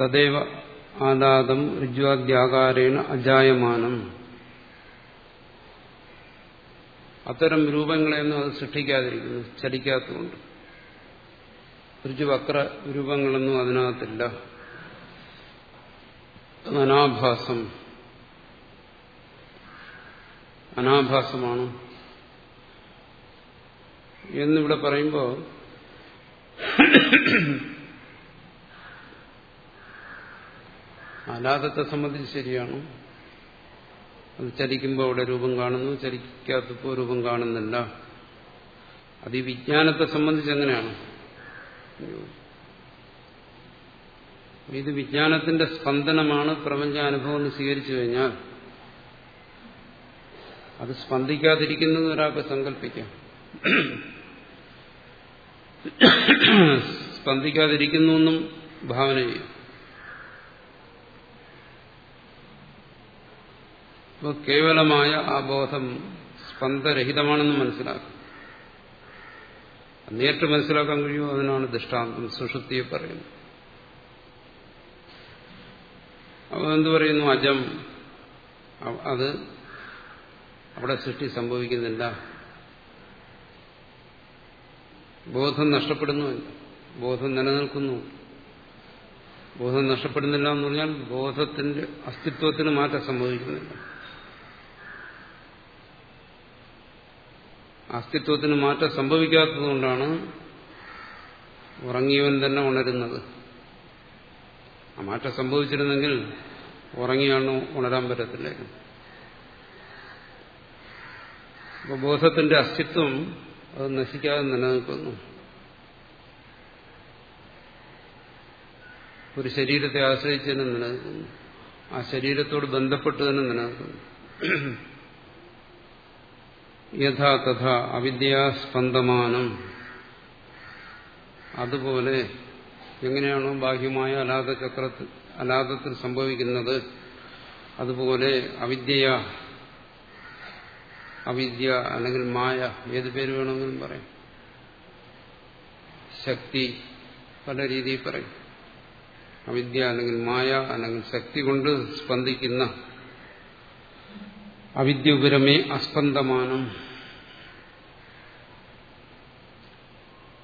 [SPEAKER 1] തദൈവ ആദാതം ഋജ്വാദ്യാകാരേണ അജായമാനം. അത്തരം രൂപങ്ങളെയൊന്നും അത് സൃഷ്ടിക്കാതിരിക്കുന്നു. ചലിക്കാത്തതുകൊണ്ട്. ഋജുവക്ര രൂപങ്ങളൊന്നും അതിനകത്തില്ല. അനാഭാസം അനാഭാസമാണ്. എന്നിവിടെ പറയുമ്പോൾ അനാഥത്തെ സംബന്ധിച്ച് ശരിയാണ്. അത് ചലിക്കുമ്പോൾ അവിടെ രൂപം കാണുന്നു ചലിക്കാത്തപ്പോൾ രൂപം കാണുന്നില്ല. അത് ഈ വിജ്ഞാനത്തെ സംബന്ധിച്ച് എങ്ങനെയാണ്? ഇത് വിജ്ഞാനത്തിന്റെ സ്പന്ദനമാണ് പ്രപഞ്ച അനുഭവം എന്ന് സ്വീകരിച്ചു കഴിഞ്ഞാൽ അത് സ്പന്ദിക്കാതിരിക്കുന്നത് ഒരാൾക്ക് സങ്കല്പിക്കാം. സ്പന്ദിക്കാതിരിക്കുന്നു എന്നും ഭാവന ചെയ്യും. അപ്പോൾ കേവലമായ ആ ബോധം സ്പന്ദരഹിതമാണെന്ന് മനസ്സിലാക്കും. നേരിട്ട് മനസ്സിലാക്കാൻ കഴിയുമോ? അതിനാണ് ദൃഷ്ടാന്തം സുഷുപ്തിയെ പറയുന്നത്. അപ്പോൾ എന്തു പറയുന്നു? അജം. അത് അവിടെ സൃഷ്ടി സംഭവിക്കുന്നില്ല. ബോധം നഷ്ടപ്പെടുന്നു. ബോധം നിലനിൽക്കുന്നു. ബോധം നഷ്ടപ്പെടുന്നില്ല എന്ന് പറഞ്ഞാൽ ബോധത്തിന്റെ അസ്തിത്വത്തിന് മാറ്റം സംഭവിക്കുന്നില്ല. അസ്തിത്വത്തിന് മാറ്റം സംഭവിക്കാത്തതുകൊണ്ടാണ് ഉറങ്ങിയവൻ തന്നെ ഉണരുന്നത്. ആ മാറ്റം സംഭവിച്ചിരുന്നെങ്കിൽ ഉറങ്ങിയാണ് ഉണരാൻ പറ്റത്തില്ലായിരുന്നു. അപ്പോൾ ബോധത്തിന്റെ അസ്തിത്വം അത് നശിക്കാതെ നിലനിൽക്കുന്നു. ഒരു ശരീരത്തെ ആശ്രയിച്ച് തന്നെ നിലനിൽക്കുന്നു. ആ ശരീരത്തോട് ബന്ധപ്പെട്ട് തന്നെ നിലനിൽക്കുന്നു. യഥാ തഥ അവിദ്യാസ്പന്ദമാനം അതുപോലെ എങ്ങനെയാണോ ബാഹ്യമായ അലാദ ചക്രത്തിൽ അലാദത്തിൽ സംഭവിക്കുന്നത് അതുപോലെ അവിദ്യ അവിദ്യ അല്ലെങ്കിൽ മായ ഏത് പേര് വേണമെങ്കിലും പറയും. ശക്തി പല രീതിയിൽ പറയും. അവിദ്യ അല്ലെങ്കിൽ മായ അല്ലെങ്കിൽ ശക്തി കൊണ്ട് സ്പന്ദിക്കുന്ന അവിദ്യുപരമേ അസ്പന്ദമാനം.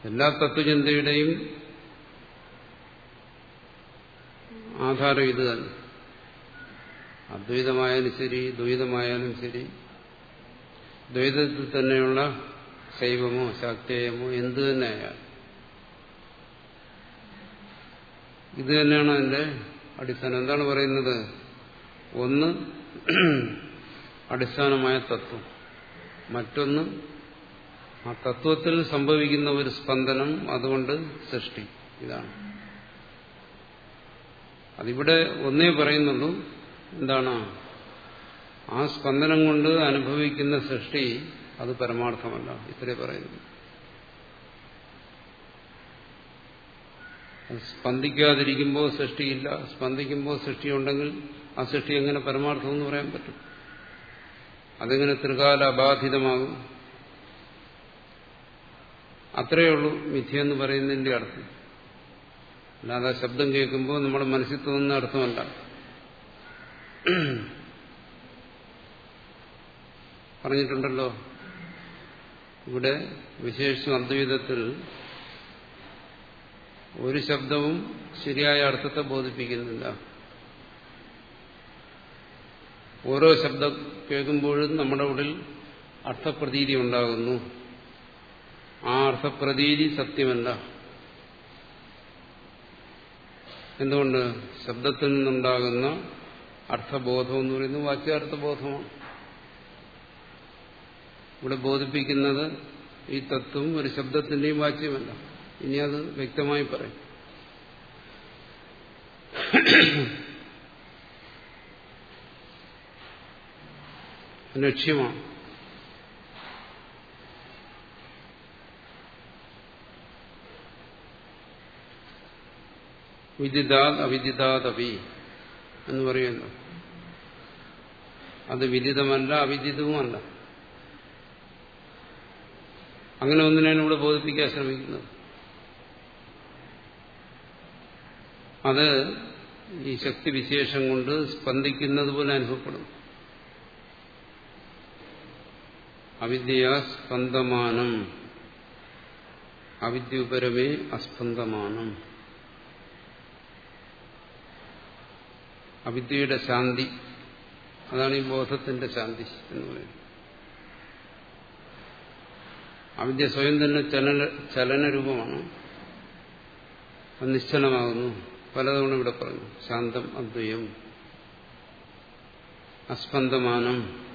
[SPEAKER 1] എല്ലാ തത്വചിന്തയുടെയും ആധാരം ഇത് തന്നെ. അദ്വൈതമായാലും ശരി ദ്വൈതമായാലും ശരി ദ്വൈതത്തിൽ തന്നെയുള്ള ശൈവമോ ശാക്തേയമോ എന്തു തന്നെയായാൽ ഇത് തന്നെയാണ് അതിന്റെ അടിസ്ഥാനം. എന്താണ് പറയുന്നത്? ഒന്ന് അടിസ്ഥാനമായ തത്വം. മറ്റൊന്ന് ആ തത്വത്തിൽ സംഭവിക്കുന്ന ഒരു സ്പന്ദനം അതുകൊണ്ട് സൃഷ്ടി. ഇതാണ്. അതിവിടെ ഒന്നേ പറയുന്നുള്ളൂ. എന്താണ്? ആ സ്പന്ദനം കൊണ്ട് അനുഭവിക്കുന്ന സൃഷ്ടി അത് പരമാർത്ഥമല്ല. ഇത്രേ പറയുന്നു സ്പന്ദിക്കാതിരിക്കുമ്പോൾ സൃഷ്ടിയില്ല. സ്പന്ദിക്കുമ്പോൾ സൃഷ്ടിയുണ്ടെങ്കിൽ ആ സൃഷ്ടി എങ്ങനെ പരമാർത്ഥം എന്ന് പറയാൻ പറ്റും? അതെങ്ങനെ ത്രികാല അബാധിതമാകും അത്രയേ ഉള്ളൂ മിഥ്യ എന്ന് പറയുന്നതിന്റെ അർത്ഥം. അല്ലാതെ ശബ്ദം കേൾക്കുമ്പോൾ നമ്മുടെ മനസ്സിൽ തോന്നുന്ന അർത്ഥമല്ല. പറഞ്ഞിട്ടുണ്ടല്ലോ. ഇവിടെ വിശേഷിച്ചും അദ്വൈതത്തിൽ ഒരു ശബ്ദവും ശരിയായ അർത്ഥത്തെ ബോധിപ്പിക്കുന്നില്ല. ഓരോ ശബ്ദം കേൾക്കുമ്പോഴും നമ്മുടെ ഉള്ളിൽ അർത്ഥപ്രതീതി ഉണ്ടാകുന്നു. ആ അർത്ഥപ്രതീതി സത്യമല്ല. എന്തുകൊണ്ട്? ശബ്ദത്തിൽ നിന്നുണ്ടാകുന്ന അർത്ഥബോധം എന്ന് പറയുന്നത് വാച്യാർത്ഥബോധമാണ്. ഇവിടെ ബോധിപ്പിക്കുന്നത് ഈ തത്വം ഒരു ശബ്ദത്തിന്റെയും വാച്യമല്ല. ഇനി അത് വ്യക്തമായി പറയും. ലക്ഷ്യമാണ്. വിദിതാത് അവിദിതാദവി എന്ന് പറയുന്നു. അത് വിദിതമല്ല അവിദിതവുമല്ല. അങ്ങനെ ഒന്നിനാണ് ഇവിടെ ബോധിപ്പിക്കാൻ ശ്രമിക്കുന്നത്. അത് ഈ ശക്തി വിശേഷം കൊണ്ട് സ്പന്ദിക്കുന്നത് പോലെ അനുഭവപ്പെടും. അവിദ്യ സ്പന്ദമാനം. അവിദ്യ അവിദ്യുപരമേ അസ്പന്ദമാനം. അവിദ്യയുടെ ശാന്തി. അതാണ് ഈ ബോധത്തിന്റെ ശാന്തി എന്ന് പറയുന്നത്. അവിദ്യ സ്വയം തന്നെ ചലന ചലനരൂപമാണ്. അത് നിശ്ചലമാകുന്നു. പലതവണ ഇവിടെ പറഞ്ഞു. ശാന്തം അദ്വയം അസ്പന്ദമാനം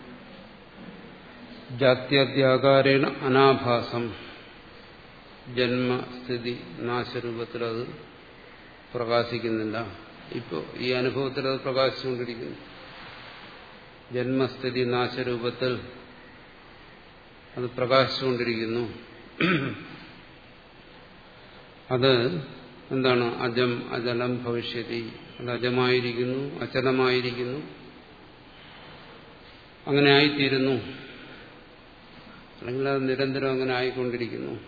[SPEAKER 1] ജാത്യാദ്യാകാരേണ അനാഭാസം ജന്മസ്ഥിതി നാശരൂപത്തിൽ അത് പ്രകാശിക്കുന്നില്ല. ഇപ്പോൾ ഈ അനുഭവത്തിൽ അത് പ്രകാശിച്ചുകൊണ്ടിരിക്കുന്നു. ജന്മസ്ഥിതി നാശരൂപത്തിൽ അത് പ്രകാശിച്ചുകൊണ്ടിരിക്കുന്നു. അത് എന്താണ്? അജം അജലം ഭവിഷ്യതി. അത് അജമായിരിക്കുന്നു അചലമായിരിക്കുന്നു. അങ്ങനെ ആയിത്തീരുന്നു. അല്ലെങ്കിൽ അത് നിരന്തരം അങ്ങനെ ആയിക്കൊണ്ടിരിക്കുന്നു.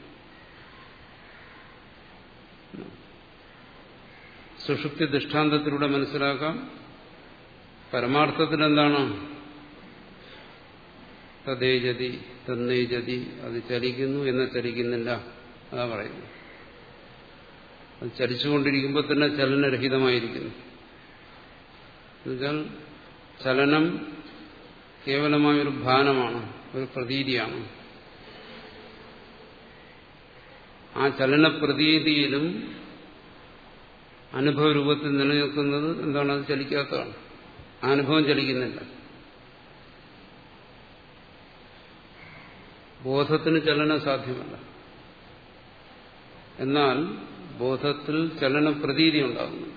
[SPEAKER 1] സുഷുപ്തി ദൃഷ്ടാന്തത്തിലൂടെ മനസ്സിലാക്കാം. പരമാർത്ഥത്തിൽ എന്താണ് തദ്ദേജതി തന്നേജതി അത് ചലിക്കുന്നു എന്ന ചലിക്കുന്നില്ല അതാ പറയുന്നു അത് ചലിച്ചുകൊണ്ടിരിക്കുമ്പോൾ തന്നെ ചലനരഹിതമായിരിക്കുന്നു. എന്നുവെച്ചാൽ ചലനം കേവലമായ ഒരു ഭാനമാണ് ഒരു പ്രതീതിയാണ്. ആ ചലനപ്രതീതിയിലും അനുഭവ രൂപത്തിൽ നിലനിൽക്കുന്നത് എന്താണ്? അത് ചലിക്കാത്തതാണ്. ആ അനുഭവം ചലിക്കുന്നില്ല. ബോധത്തിന് ചലനം സാധ്യമല്ല. എന്നാൽ ബോധത്തിൽ ചലന പ്രതീതി ഉണ്ടാകുന്നു.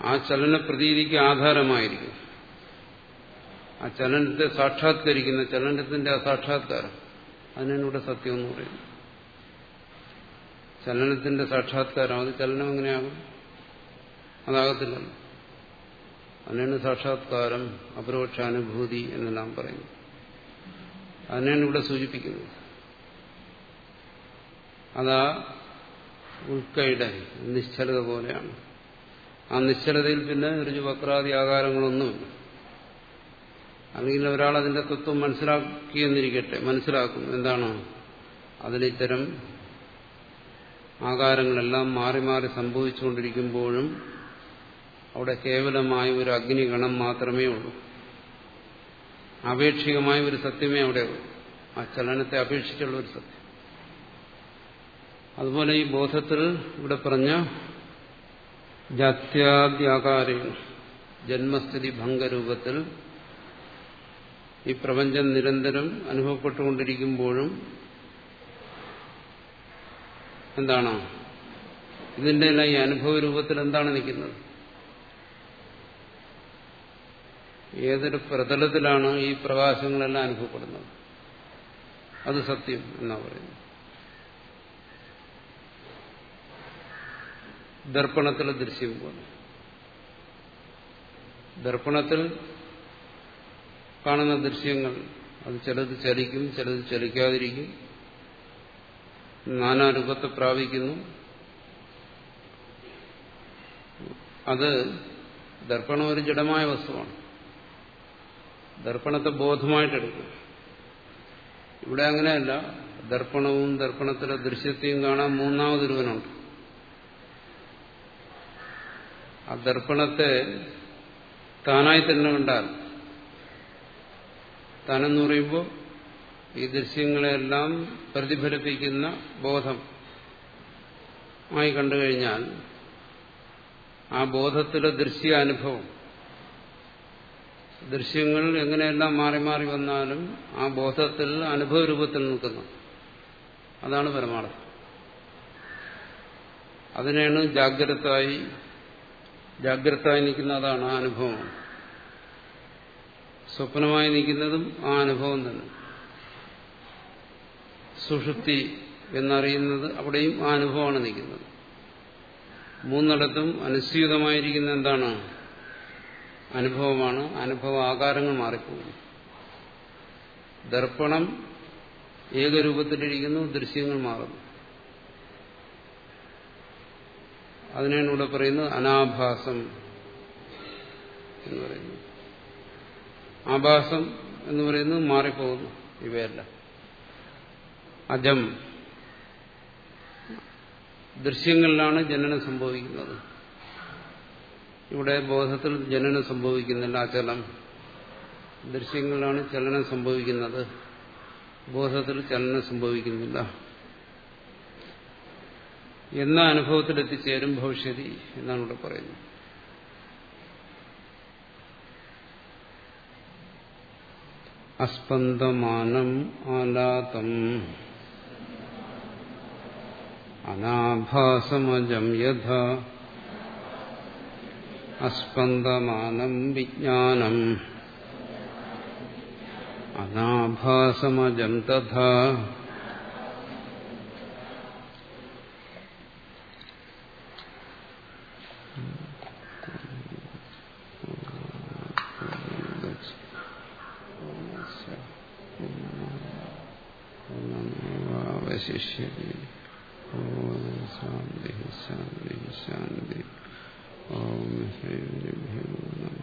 [SPEAKER 1] ആ ചലന പ്രതീതിക്ക് ആധാരമായിരിക്കും. ആ ചലനത്തെ സാക്ഷാത്കരിക്കുന്ന ചലനത്തിന്റെ ആ സാക്ഷാത്കാരം. അതിനാണ് ഇവിടെ സത്യം എന്ന് പറയുന്നത് ചലനത്തിന്റെ സാക്ഷാത്കാരം അത് ചലനം എങ്ങനെയാകും? അതാകത്തില്ലല്ലോ. അതിനാണ് സാക്ഷാത്കാരം അപരോക്ഷാനുഭൂതി എന്നെല്ലാം പറയുന്നത്. അതിനാണ് ഇവിടെ സൂചിപ്പിക്കുന്നത്. അതാ ഉൾക്കയുടെ നിശ്ചലത പോലെയാണ്. ആ നിശ്ചലതയിൽ പിന്നെ ഋജുവക്രാദി ആകാരങ്ങളൊന്നുമില്ല. അല്ലെങ്കിൽ ഒരാൾ അതിന്റെ തത്വം മനസ്സിലാക്കിയെന്നിരിക്കട്ടെ മനസ്സിലാക്കും എന്താണ് അതിലിത്തരം ആകാരങ്ങളെല്ലാം മാറി മാറി സംഭവിച്ചുകൊണ്ടിരിക്കുമ്പോഴും അവിടെ കേവലമായ ഒരു അഗ്നിഗണം മാത്രമേ ഉള്ളൂ. ആപേക്ഷികമായ ഒരു സത്യമേ അവിടെ ഉള്ളൂ. ആ ചലനത്തെ അപേക്ഷിച്ചുള്ള ഒരു സത്യം. അതുപോലെ ഈ ബോധത്തിൽ ഇവിടെ പറഞ്ഞ ജാത്യാദ്യാകാരേണ ജന്മസ്ഥിതി ഭംഗരൂപത്തിൽ ഈ പ്രപഞ്ചം നിരന്തരം അനുഭവപ്പെട്ടുകൊണ്ടിരിക്കുമ്പോഴും എന്താണ്? എല്ലാം ഈ അനുഭവ രൂപത്തിൽ എന്താണ് നിൽക്കുന്നത്? ഏതൊരു പ്രതലത്തിലാണ് ഈ പ്രകാശങ്ങളെല്ലാം അനുഭവപ്പെടുന്നത്? അത് സത്യം എന്നാ പറയുന്നത്. ദർപ്പണത്തിലെ ദൃശ്യം പോലെ. ദർപ്പണത്തിൽ കാണുന്ന ദൃശ്യങ്ങൾ അത് ചിലത് ചലിക്കും ചിലത് ചലിക്കാതിരിക്കും. നാനാരൂപത്തെ പ്രാപിക്കുന്നു. അത് ദർപ്പണം ഒരു ജഡമായ വസ്തുവാണ്. ദർപ്പണത്തെ ബോധമായിട്ടെടുക്കും. ഇവിടെ അങ്ങനെയല്ല. ദർപ്പണവും ദർപ്പണത്തിലെ ദൃശ്യത്തെയും കാണാൻ മൂന്നാമതൊരുവനുണ്ട് ആ ദർപ്പണത്തെ താനായി തന്നെ കണ്ടാൽ താനെന്ന് പറയുമ്പോൾ ഈ ദൃശ്യങ്ങളെല്ലാം പ്രതിഫലിപ്പിക്കുന്ന ബോധം ആയി കണ്ടു കഴിഞ്ഞാൽ ആ ബോധത്തിലെ ദൃശ്യാനുഭവം ദൃശ്യങ്ങൾ എങ്ങനെയെല്ലാം മാറി മാറി വന്നാലും ആ ബോധത്തിൽ അനുഭവ രൂപത്തിൽ നിൽക്കുന്നു. അതാണ് പരമാർത്ഥം. അതിനെയാണ് ജാഗ്രതായി ജാഗ്രതായി നിൽക്കുന്ന അതാണ് ആ അനുഭവം സ്വപ്നമായി നിൽക്കുന്നതും ആ അനുഭവം തന്നെ. സുഷുപ്തി എന്നറിയുന്നത് അവിടെയും ആ അനുഭവമാണ് നിൽക്കുന്നത്. മൂന്നിടത്തും അനുസ്യൂതമായിരിക്കുന്ന എന്താണ്? അനുഭവമാണ്. അനുഭവ ആകാരങ്ങൾ മാറിപ്പോകുന്നു. ദർപ്പണം ഏകരൂപത്തിലിരിക്കുന്നു ദൃശ്യങ്ങൾ മാറുന്നു. അതിനാണ് ഇവിടെ പറയുന്നത് അനാഭാസം എന്ന് പറയുന്നു ആഭാസം എന്ന് പറയുന്നത് മാറിപ്പോകുന്നു ഇവയല്ല. അജം. ദൃശ്യങ്ങളിലാണ് ജനനം സംഭവിക്കുന്നത്. ഇവിടെ ബോധത്തിൽ ജനനം സംഭവിക്കുന്നില്ല അചലം ദൃശ്യങ്ങളിലാണ് ചലനം സംഭവിക്കുന്നത്. ബോധത്തിൽ ചലനം സംഭവിക്കുന്നില്ല. എന്ന അനുഭവത്തിലെത്തിച്ചേരും ഭവിഷ്യതി എന്നാണ് ഇവിടെ പറയുന്നത്. അസ്പന്ദമാനം ആലാതം അനാഭാസമജം യഥ അസ്പന്ദമാനം വിജ്ഞാനം. അനാഭാസമജം തഥാ. അവശിഷ്യതി ഓം ശാന്തി ശാന്തി ശാന്തി ഓം ശ്രീ നമ